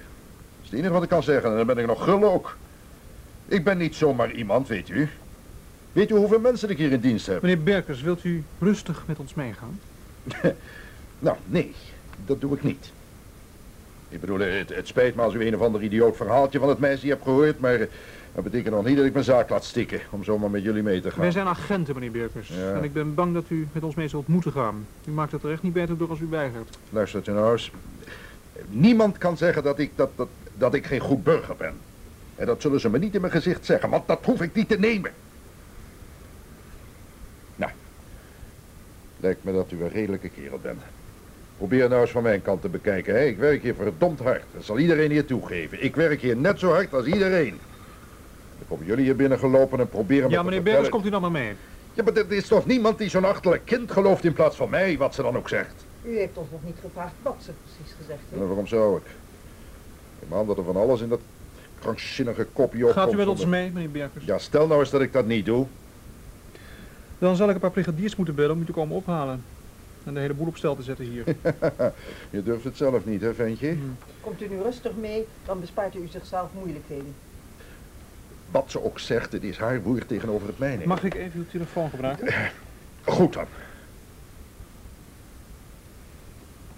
is het enige wat ik kan zeggen. En dan ben ik nog gul ook. Ik ben niet zomaar iemand, weet u. Weet u hoeveel mensen ik hier in dienst heb? Meneer Berkers, wilt u rustig met ons meegaan? *laughs* Nou, nee, dat doe ik niet. Ik bedoel, het, het spijt me als u een of ander idioot verhaaltje van het meisje hebt gehoord, maar eh, dat betekent nog niet dat ik mijn zaak laat stikken om zomaar met jullie mee te gaan. Wij zijn agenten, meneer Berkers. Ja. En ik ben bang dat u met ons mee zult moeten gaan. U maakt het er echt niet beter door als u weigert. Nou eens. Niemand kan zeggen dat ik, dat, dat, dat ik geen goed burger ben. En dat zullen ze me niet in mijn gezicht zeggen, want dat hoef ik niet te nemen. Nou, lijkt me dat u een redelijke kerel bent. Probeer nou eens van mijn kant te bekijken. Hè? Ik werk hier verdomd hard. Dat zal iedereen hier toegeven. Ik werk hier net zo hard als iedereen. Dan komen jullie hier binnen gelopen en proberen me Ja, meneer Berkers, komt u dan maar mee. Ja, maar er is toch niemand die zo'n achterlijk kind gelooft in plaats van mij, wat ze dan ook zegt. U heeft ons nog niet gevraagd wat ze precies gezegd heeft. En waarom zou ik? Ik man dat er van alles in dat krankzinnige kopje opkomt. Gaat u met ons mee, meneer Berkers? Ja, stel nou eens dat ik dat niet doe. Dan zal ik een paar brigadiers moeten bellen om u te komen ophalen. En de hele boel op stel te zetten hier. *laughs* Je durft het zelf niet, hè, ventje? Komt u nu rustig mee, dan bespaart u zichzelf moeilijkheden. Wat ze ook zegt, het is haar woord tegenover het mijne. Mag ik even uw telefoon gebruiken? Goed dan.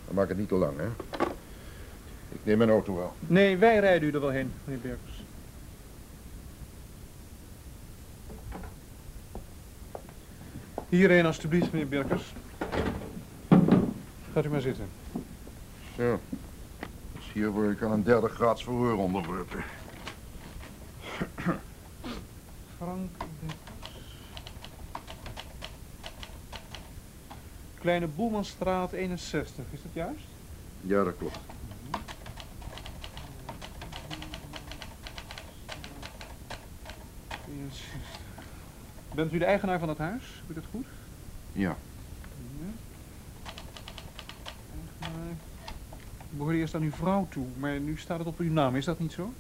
Dan maak het niet te lang, hè? Ik neem mijn auto wel. Nee, wij rijden u er wel heen, meneer Berkers. Hierheen alstublieft, meneer Berkers. Gaat u maar zitten. Zo. Dus hier word ik aan een derde graads verhoor onderworpen. Frank. Kleine Boelmanstraat 61, is dat juist? Ja, dat klopt. Bent u de eigenaar van het huis? Heb ik dat goed? Ja. Eigenaar. Behoorde eerst aan uw vrouw toe, maar nu staat het op uw naam, is dat niet zo?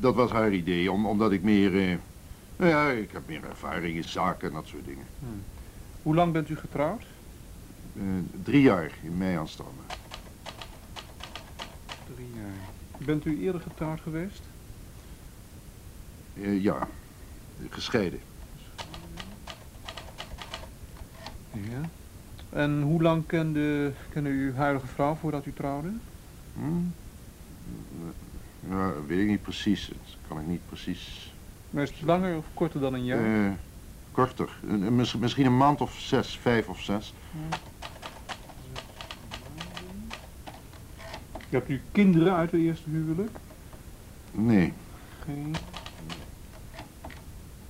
Dat was haar idee, om, omdat ik meer... eh, nou ja, ik heb meer ervaring in zaken en dat soort dingen. Hoe lang bent u getrouwd? Eh, drie jaar in mei aanstaande. Drie jaar. Bent u eerder getrouwd geweest? Eh, ja, gescheiden. Ja. En hoe lang kende, kende u uw huidige vrouw voordat u trouwde? Hm? Ja, weet ik niet precies. Dat kan ik niet precies... Maar is het langer of korter dan een jaar? Eh, korter. Misschien een maand of zes, vijf of zes. Hebt u kinderen uit het eerste huwelijk? Nee. Geen.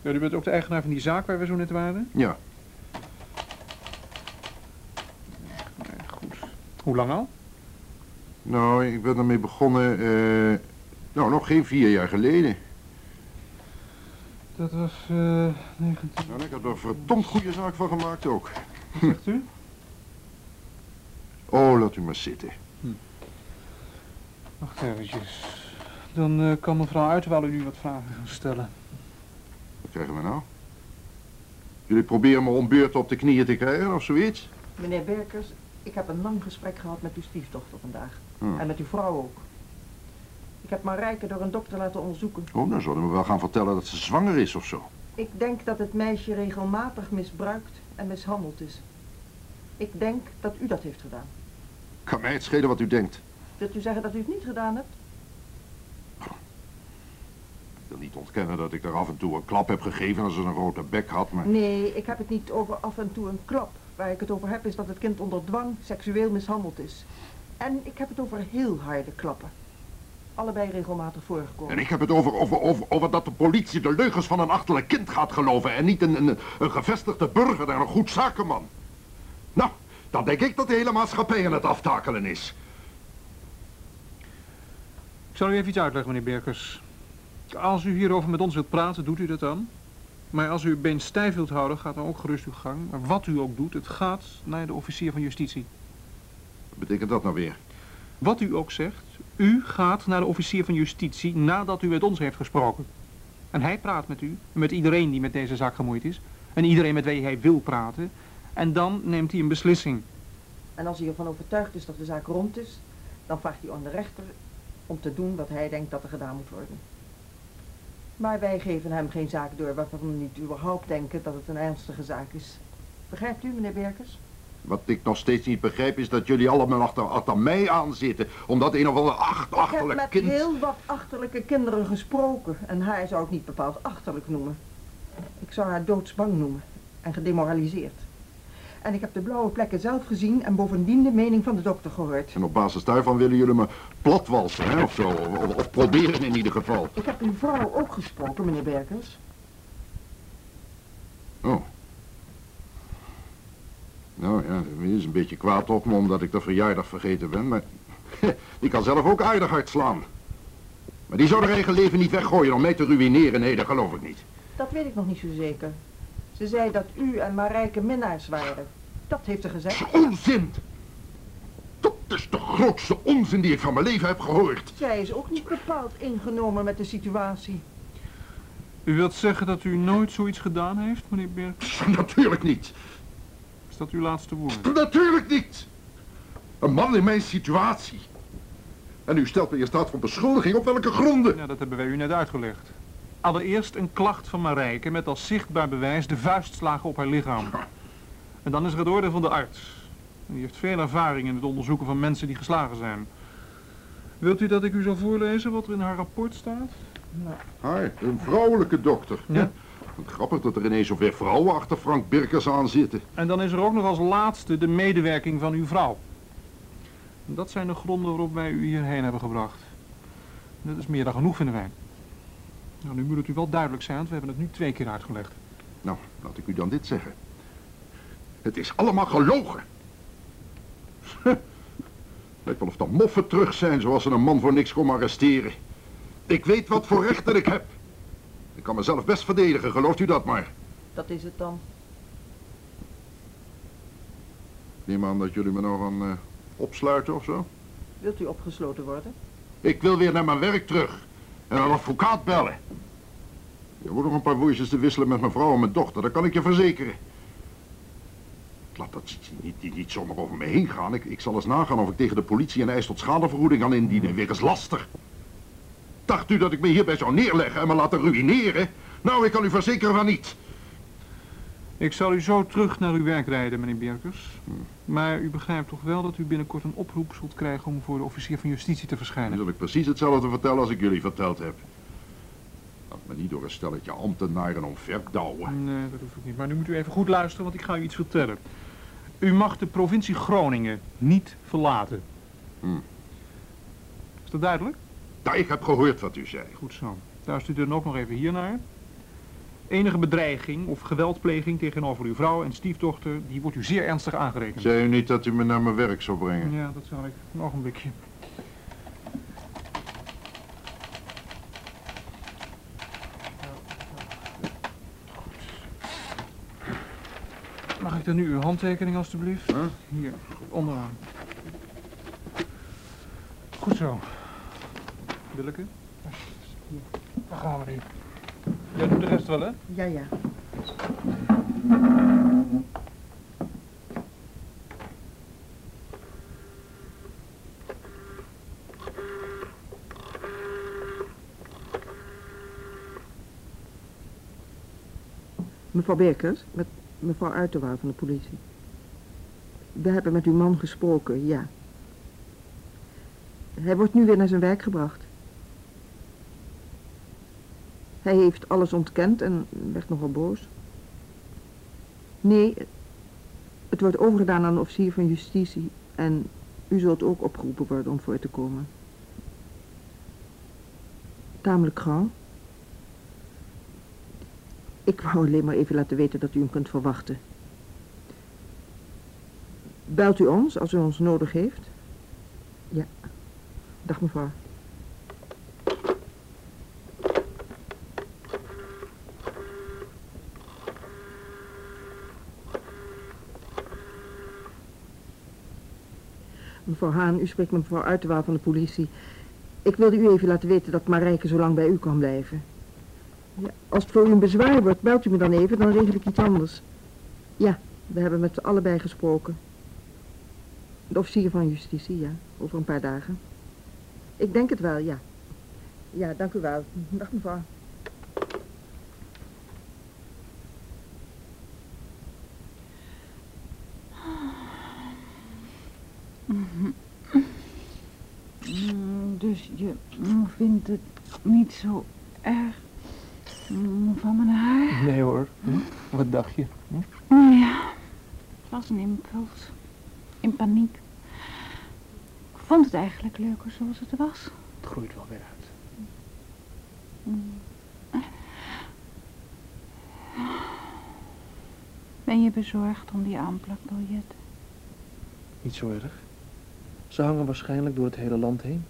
Ja, u bent ook de eigenaar van die zaak waar we zo net waren? Ja, Nee, goed. Hoe lang al? nou, ik ben ermee begonnen... eh, nou, nog geen vier jaar geleden. Dat was eh 19... Nou, ik heb er een verdomd goede zaak van gemaakt ook. Wat zegt u? *laughs* Oh, laat u maar zitten. Wacht eventjes. Dan eh, kan mevrouw Uitwalen u wat vragen gaan stellen. Wat krijgen we nou? Jullie proberen me om beurt op de knieën te krijgen of zoiets? Meneer Berkers, ik heb een lang gesprek gehad met uw stiefdochter vandaag. Hm. En met uw vrouw ook. Ik heb Marijke door een dokter laten onderzoeken. Oh, dan zouden we wel gaan vertellen dat ze zwanger is of zo. Ik denk dat het meisje regelmatig misbruikt en mishandeld is. Ik denk dat u dat heeft gedaan. Kan mij het schelen wat u denkt. Wilt u zeggen dat u het niet gedaan hebt? Ik wil niet ontkennen dat ik er af en toe een klap heb gegeven als ze een rode bek had, maar... Nee, ik heb het niet over af en toe een klap. Waar ik het over heb is dat het kind onder dwang seksueel mishandeld is. En ik heb het over heel harde klappen. Allebei regelmatig voorgekomen. En ik heb het over, over, over, over dat de politie de leugens van een achterlijk kind gaat geloven en niet een, een, een gevestigde burger en een goed zakenman. Nou, dan denk ik dat de hele maatschappij aan het aftakelen is. Ik zal u even iets uitleggen, meneer Berkers. Als u hierover met ons wilt praten, doet u dat dan? Maar als u uw been stijf wilt houden, gaat dan ook gerust uw gang. Maar wat u ook doet, het gaat naar de officier van justitie. Wat betekent dat nou weer? Wat u ook zegt, u gaat naar de officier van justitie nadat u met ons heeft gesproken. En hij praat met u, met iedereen die met deze zaak gemoeid is. En iedereen met wie hij wil praten. En dan neemt hij een beslissing. En als hij ervan overtuigd is dat de zaak rond is, dan vraagt hij aan de rechter om te doen wat hij denkt dat er gedaan moet worden. Maar wij geven hem geen zaak door waarvan we niet überhaupt denken dat het een ernstige zaak is. Begrijpt u, meneer Berkers? Wat ik nog steeds niet begrijp is dat jullie allemaal achter, achter mij aanzitten. Omdat een of ander acht, Ik heb achterlijk met kind... heel wat achterlijke kinderen gesproken en haar zou ik niet bepaald achterlijk noemen. Ik zou haar doodsbang noemen en gedemoraliseerd. En ik heb de blauwe plekken zelf gezien en bovendien de mening van de dokter gehoord. En op basis daarvan willen jullie me platwalsen, hè, of zo. Of, of proberen in ieder geval. Ik heb uw vrouw ook gesproken, meneer Berkers. Oh. Nou ja, die is een beetje kwaad op me omdat ik de verjaardag vergeten ben, maar... *laughs* Die kan zelf ook aardig hard slaan. Maar die zou haar eigen leven niet weggooien om mij te ruïneren. Nee, dat geloof ik niet. Dat weet ik nog niet zo zeker. Ze zei dat u en Marijke minnaars waren. Dat heeft ze gezegd. Onzin! Dat is de grootste onzin die ik van mijn leven heb gehoord. Zij is ook niet bepaald ingenomen met de situatie. U wilt zeggen dat u nooit zoiets gedaan heeft, meneer Berkers? Natuurlijk niet. Dat uw laatste woord? Natuurlijk niet. Een man in mijn situatie. En u stelt me in staat van beschuldiging op welke gronden? Ja, dat hebben wij u net uitgelegd. Allereerst een klacht van Marijke met als zichtbaar bewijs de vuistslagen op haar lichaam. En dan is er het oordeel van de arts. Die heeft veel ervaring in het onderzoeken van mensen die geslagen zijn. Wilt u dat ik u zal voorlezen wat er in haar rapport staat? Haar, een vrouwelijke dokter. Ja. Grappig dat er ineens zoveel vrouwen achter Frank Birkers aan zitten. En dan is er ook nog als laatste de medewerking van uw vrouw. En dat zijn de gronden waarop wij u hierheen hebben gebracht. Dat is meer dan genoeg, vinden wij. Nou, nu moet het u wel duidelijk zijn, want we hebben het nu twee keer uitgelegd. Nou, laat ik u dan dit zeggen. Het is allemaal gelogen. *laughs* Lijkt wel of de moffen terug zijn zoals ze een man voor niks komen arresteren. Ik weet wat voor rechten ik heb. Ik kan mezelf best verdedigen, gelooft u dat maar. Dat is het dan. Ik neem aan dat jullie me nou gaan eh, opsluiten of zo. Wilt u opgesloten worden? Ik wil weer naar mijn werk terug. En een advocaat bellen. Er wordt nog een paar woordjes te wisselen met mijn vrouw en mijn dochter, dat kan ik je verzekeren. Laat dat niet, niet, niet zomaar over me heen gaan. Ik, ik zal eens nagaan of ik tegen de politie een eis tot schadevergoeding kan indienen. Weer eens lastig. Dacht u dat ik me hierbij zou neerleggen en me laten ruïneren? Nou, ik kan u verzekeren van niet. Ik zal u zo terug naar uw werk rijden, meneer Berkers. Maar u begrijpt toch wel dat u binnenkort een oproep zult krijgen om voor de officier van justitie te Dan verschijnen. zal ik precies hetzelfde vertellen als ik jullie verteld heb. Laat me niet door een stelletje ambtenaren omverdouwen. Nee, dat hoeft ook niet. Maar nu moet u even goed luisteren, want ik ga u iets vertellen. U mag de provincie Groningen niet verlaten. Hmm. Is dat duidelijk? Ja, ik heb gehoord wat u zei. Goed zo. Luistert u dan ook nog even hiernaar. Enige bedreiging of geweldpleging tegenover uw vrouw en stiefdochter, die wordt u zeer ernstig aangerekend. Zei u niet dat u me naar mijn werk zou brengen? Ja, dat zal ik. Een ogenblikje. Mag ik dan nu uw handtekening alstublieft? Huh? Hier, onderaan. Goed zo. Willeke? Daar gaan we nu. Jij doet de rest wel, hè? Ja, ja. Mevrouw Berkers, met mevrouw Uiterwaal van de politie. We hebben met uw man gesproken, ja. Hij wordt nu weer naar zijn werk gebracht. Hij heeft alles ontkend en werd nogal boos. Nee, het wordt overgedaan aan een officier van justitie en u zult ook opgeroepen worden om voor te komen. Tamelijk gauw. Ik wou alleen maar even laten weten dat u hem kunt verwachten. Belt u ons als u ons nodig heeft? Ja. Dag mevrouw. Mevrouw Haan, u spreekt met mevrouw Uiterwaal van de politie. Ik wilde u even laten weten dat Marijke zo lang bij u kan blijven. Ja, als het voor u een bezwaar wordt, belt u me dan even, dan regel ik iets anders. Ja, we hebben met allebei gesproken. De officier van justitie, ja, over een paar dagen. Ik denk het wel, ja. Ja, dank u wel. Dag mevrouw. Je vindt het niet zo erg mm, van mijn haar? Nee hoor. Hm? Wat dacht je? Hm? Nou ja, het was een impuls. In paniek. Ik vond het eigenlijk leuker zoals het was. Het groeit wel weer uit. Mm. Ben je bezorgd om die aanplakbiljet? Niet zo erg. Ze hangen waarschijnlijk door het hele land heen.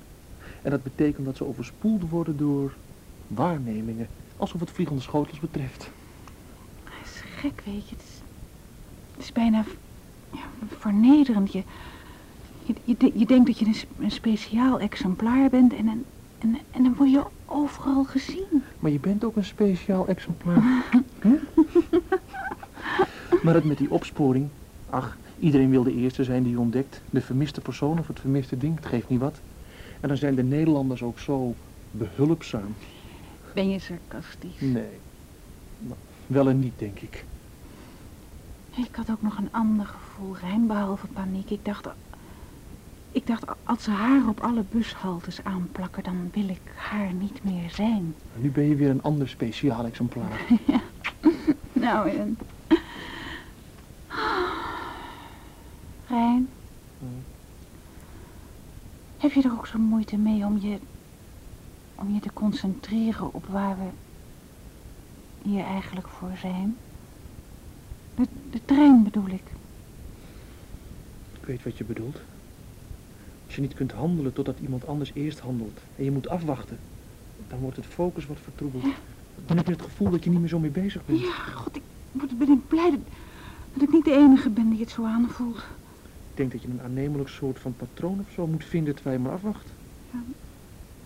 En dat betekent dat ze overspoeld worden door waarnemingen. Alsof het vliegende schotels betreft. Het is gek, weet je. Het is, het is bijna ja, vernederend. Je, je, je, de- je denkt dat je een, een speciaal exemplaar bent en, en, en, en dan word je overal gezien. Maar je bent ook een speciaal exemplaar. *laughs* Hm? Maar het met die opsporing. Ach, iedereen wil de eerste zijn die je ontdekt. De vermiste persoon of het vermiste ding. Het geeft niet wat. En dan zijn de Nederlanders ook zo behulpzaam. Ben je sarcastisch? Nee. Nou, wel en niet, denk ik. Ik had ook nog een ander gevoel, Rijn, behalve paniek. Ik dacht, ik dacht, als ze haar op alle bushaltes aanplakken, dan wil ik haar niet meer zijn. Nu ben je weer een ander speciaal exemplaar. *laughs* Nou, en... Rijn? Heb je er ook zo moeite mee om je, om je te concentreren op waar we hier eigenlijk voor zijn? De, de trein bedoel ik. Ik weet wat je bedoelt. Als je niet kunt handelen totdat iemand anders eerst handelt en je moet afwachten, dan wordt het focus wat vertroebeld. Dan heb je het gevoel dat je niet meer zo mee bezig bent. Ja, god, ik word- ben ik blij dat, dat ik niet de enige ben die het zo aanvoelt. Ik denk dat je een aannemelijk soort van patroon of zo moet vinden terwijl je maar afwacht.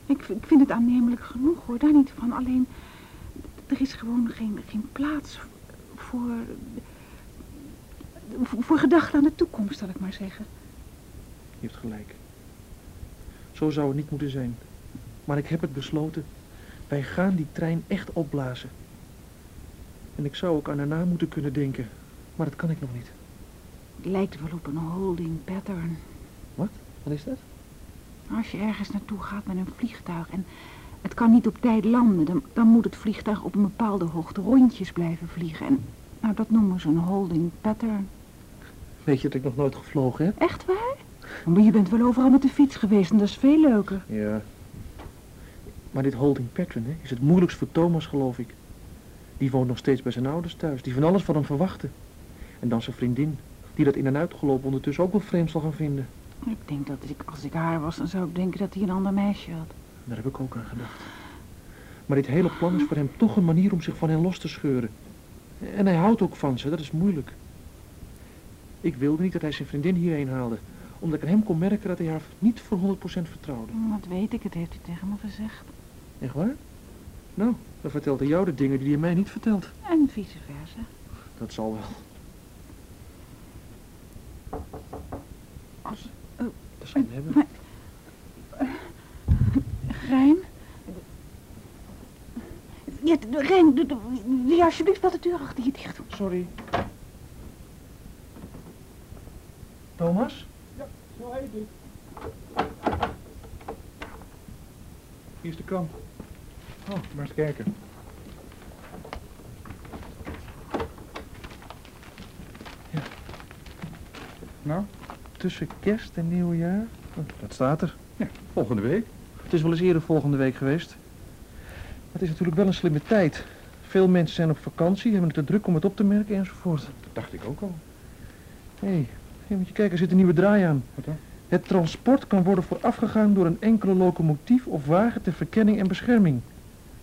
Ik, v- ik vind het aannemelijk genoeg hoor, daar niet van. Alleen, er is gewoon geen, geen plaats voor, voor, voor gedachten aan de toekomst, zal ik maar zeggen. Je hebt gelijk. Zo zou het niet moeten zijn. Maar ik heb het besloten. Wij gaan die trein echt opblazen. En ik zou ook aan daarna moeten kunnen denken. Maar dat kan ik nog niet. Het lijkt wel op een holding pattern. Wat? Wat is dat? Als je ergens naartoe gaat met een vliegtuig en het kan niet op tijd landen, dan, dan moet het vliegtuig op een bepaalde hoogte rondjes blijven vliegen. En nou, dat noemen ze een holding pattern. Weet je dat ik nog nooit gevlogen heb? Echt waar? Maar je bent wel overal met de fiets geweest en dat is veel leuker. Ja. Maar dit holding pattern hè, is het moeilijkst voor Thomas, geloof ik. Die woont nog steeds bij zijn ouders thuis. Die van alles van hem verwachten. En dan zijn vriendin, die dat in en uitgelopen ondertussen ook wel vreemd zal gaan vinden. Ik denk dat ik, als ik haar was, dan zou ik denken dat hij een ander meisje had. Daar heb ik ook aan gedacht. Maar dit hele plan is voor hem toch een manier om zich van hen los te scheuren. En hij houdt ook van ze, dat is moeilijk. Ik wilde niet dat hij zijn vriendin hierheen haalde. Omdat ik aan hem kon merken dat hij haar niet voor 100% vertrouwde. Wat weet ik, het heeft hij tegen me gezegd. Echt waar? Nou, dan vertelt hij jou de dingen die hij mij niet vertelt. En vice versa. Dat zal wel. Als, oh, Dat hij hebben. maar, Rijn? Ja, Rijn, doe, wil je alsjeblieft wel de deur achter je dicht doen? Sorry. Thomas? Zo heet ik. Hier is de krant. Oh, maar eens kijken. Nou, Tussen kerst en nieuwjaar? dat staat er. Ja, volgende week. Het is wel eens eerder volgende week geweest. Het is natuurlijk wel een slimme tijd. Veel mensen zijn op vakantie, hebben het te druk om het op te merken enzovoort. Dat dacht ik ook al. Hé, hey, hey, moet je kijken, er zit een nieuwe draai aan. Wat dan? Het transport kan worden voorafgegaan door een enkele locomotief of wagen ter verkenning en bescherming.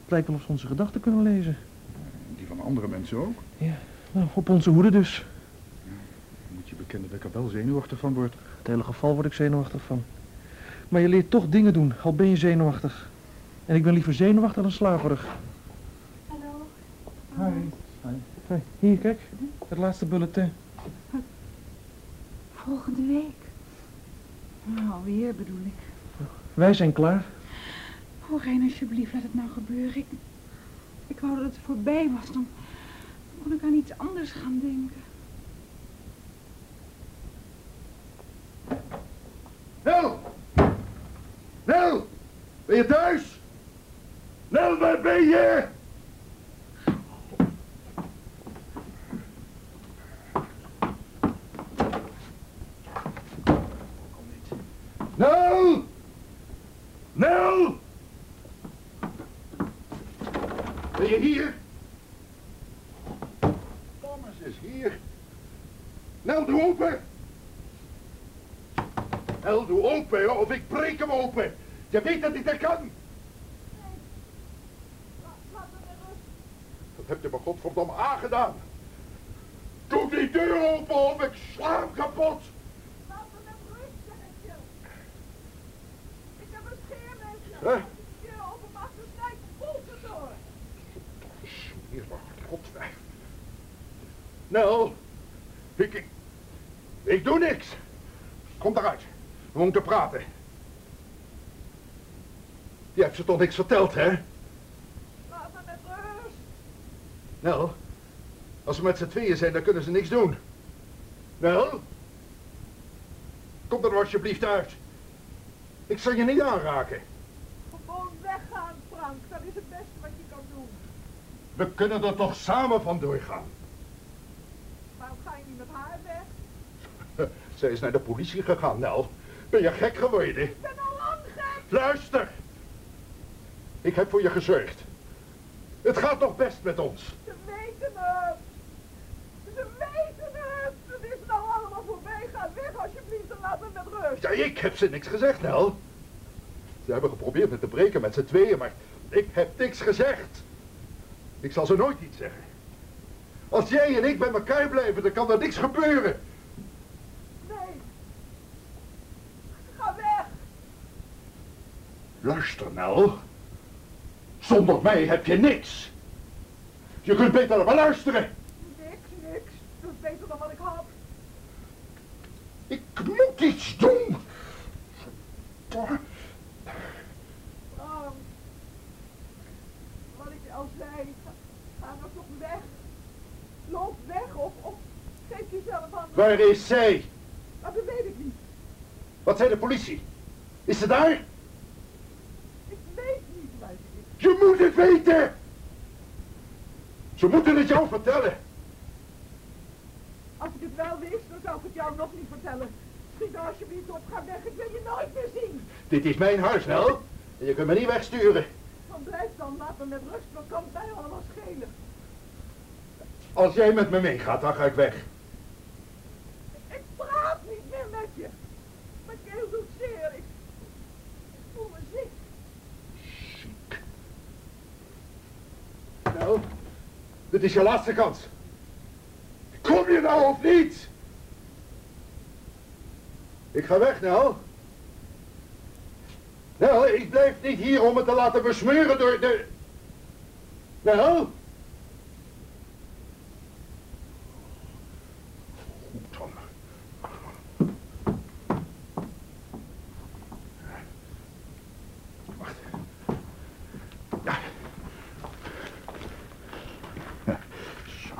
Het lijkt wel of ze onze gedachten kunnen lezen. Die van andere mensen ook. Nou, op onze hoede dus. Ken dat ik er wel zenuwachtig van word. Het hele geval word ik zenuwachtig van. Maar je leert toch dingen doen, al ben je zenuwachtig. En ik ben liever zenuwachtig dan slaperig. Hallo. Hi. Hi. Hier, kijk. Het laatste bulletin. Volgende week. Nou, weer bedoel ik. Wij zijn klaar. Oh, Rijn, alsjeblieft, laat het nou gebeuren. Ik, ik wou dat het voorbij was. Dan kon ik aan iets anders gaan denken. Nel! Nel! Ben je thuis? Nel, waar ben je? Nel! Nel! Ben je hier? Thomas is hier. Nel, doe open! Nel, doe open open. Je weet dat ik dat kan. Wat heb je me godverdomme aangedaan? Doe die deur open of ik sla hem kapot. Laat me met rust, zeg ik je. Ik heb een scheermesje. Huh? Nel, ik, ik, ik doe niks. Kom eruit. We moeten praten. Je hebt ze toch niks verteld, hè? Laat me met rust. Nel, als we met z'n tweeën zijn, dan kunnen ze niks doen. Nel? Kom er nou alsjeblieft uit. Ik zal je niet aanraken. Gewoon weggaan, Frank. Dat is het beste wat je kan doen. We kunnen er toch samen van doorgaan. Waarom ga je niet met haar weg? *laughs* Zij is naar de politie gegaan, Nel. Ben je gek geworden? Ik ben al lang gek. Luister! Ik heb voor je gezorgd. Het gaat nog best met ons. Ze weten het. Ze weten het. Het is nou allemaal voorbij. Ga weg alsjeblieft en laat me met rust. Ja, ik heb ze niks gezegd, Nel. Ze hebben geprobeerd me te breken met z'n tweeën, maar ik heb niks gezegd. Ik zal ze nooit iets zeggen. Als jij en ik bij elkaar blijven, dan kan er niks gebeuren. Nee. Ga weg. Luister, Nel. Zonder mij heb je niks. Je kunt beter naar me luisteren. Niks, niks. Dat is beter dan wat ik had. Ik moet iets doen. Frank. Wat ik al zei. Ga, nou toch weg. Loop weg of, of geef jezelf aan. Waar is zij? Maar dat weet ik niet. Wat zei de politie? Is ze daar? Ik weet niet, luister. Je moet het weten! Ze moeten het jou vertellen. Als ik het wel wist, dan zou ik het jou nog niet vertellen. Schiet nou alsjeblieft op, ga weg, ik wil je nooit meer zien. Dit is mijn huis, Nel. En je kunt me niet wegsturen. Dan blijf dan, laat me met rust, wat kan het mij allemaal schelen? Als jij met me meegaat, dan ga ik weg. Ik praat niet meer met je. Mijn keel doet zeer, ik, ik voel me ziek. Nou, dit is je laatste kans. Kom je nou of niet? Ik ga weg, Nel. Nel, ik blijf niet hier om me te laten besmeuren door de... Nel? Goed dan. Wacht. Ja. Ja, Zo.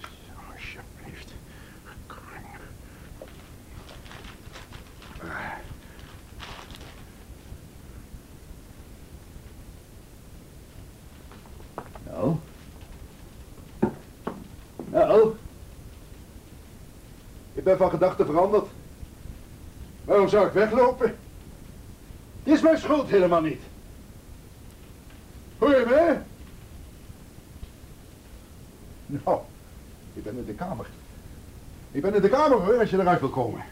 Zo, alsjeblieft. Kring. Ah. Nou. Nou. Ik ben van gedachten veranderd. Waarom zou ik weglopen? Het is mijn schuld helemaal niet. Hoor je me? Nou, ik ben in de kamer. Ik ben in de kamer hoor, als je eruit wil komen.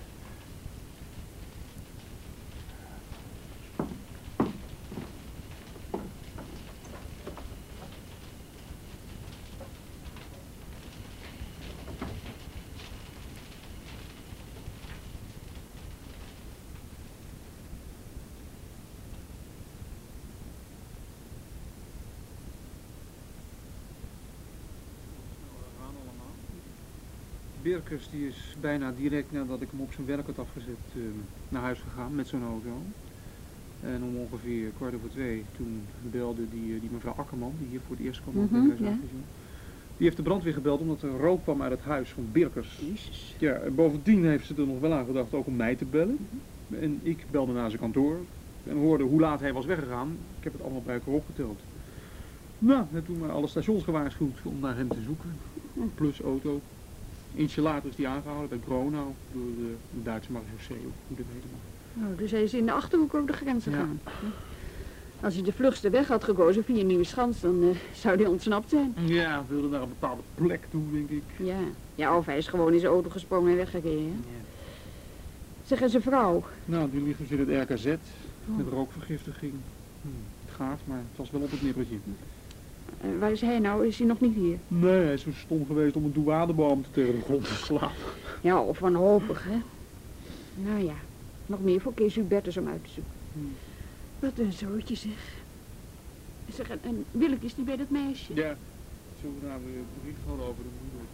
Birkers die is bijna direct nadat ik hem op zijn werk had afgezet eh, naar huis gegaan met zijn auto. En om ongeveer kwart over twee, toen belde die, eh, die mevrouw Akkerman, die hier voor het eerst kwam op Mhm, de ja. Die heeft de brandweer gebeld omdat er rook kwam uit het huis van Birkers. Jezus. Ja, en bovendien heeft ze er nog wel aan gedacht ook om mij te bellen. Mhm. En ik belde naar zijn kantoor en hoorde hoe laat hij was weggegaan. Ik heb het allemaal bij elkaar opgeteld. Nou, en toen maar alle stations gewaarschuwd om naar hem te zoeken. Plus auto. Ietsje later is hij aangehouden bij Gronau door de, de Duitse marechaussee. Of hoe dat. Nou, dus hij is in de Achterhoek over de grens Ja. gegaan. Als hij de vlugste weg had gekozen via Nieuwe Schans, dan eh, zou hij ontsnapt zijn. Ja, wilde naar een bepaalde plek toe, denk ik. Ja. ja, of hij is gewoon in zijn auto gesprongen en weggereden. Zeg, en zijn vrouw? Nou, die ligt dus in het RKZ met rookvergiftiging. Hm, het gaat, maar het was wel op het nippertje. Eh, waar is hij nou? Is hij nog niet hier? Nee, hij is zo stom geweest om een douanebeambte tegen de grond te slaan. Ja, of wanhopig, hè? Nou ja, nog meer voor Kees Hubertus om uit te zoeken. Hmm. Wat een zootje, zeg. Zeg, en, en is die bij dat meisje? Ja, zodra we het bericht hadden over de moeder.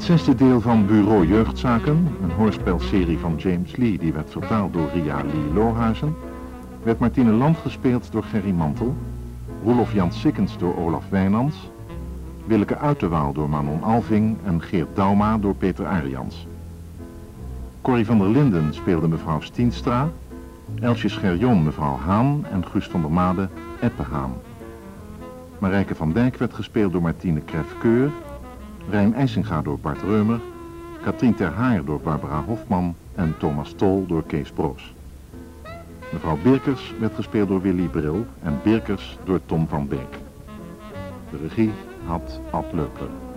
Dit zesde deel van Bureau Jeugdzaken, een hoorspelserie van James Lee die werd vertaald door Ria Lee Lohuizen, werd Martine Land gespeeld door Gerry Mantel, Roelof Jan Sikkens door Olaf Wijnands, Willeke Uiterwaal door Manon Alving en Geert Dauma door Peter Arians. Corrie van der Linden speelde mevrouw Stienstra, Elsje Scherjon mevrouw Haan en Guus van der Made Eppe Haan. Marijke van Dijk werd gespeeld door Martine Kref-Keur, Rijn IJsinga door Bart Reumer, Katrien Ter Haar door Barbara Hofman en Thomas Tol door Kees Broos. Mevrouw Birkers werd gespeeld door Willy Bril en Birkers door Tom van Beek. De regie had Ad Leupler.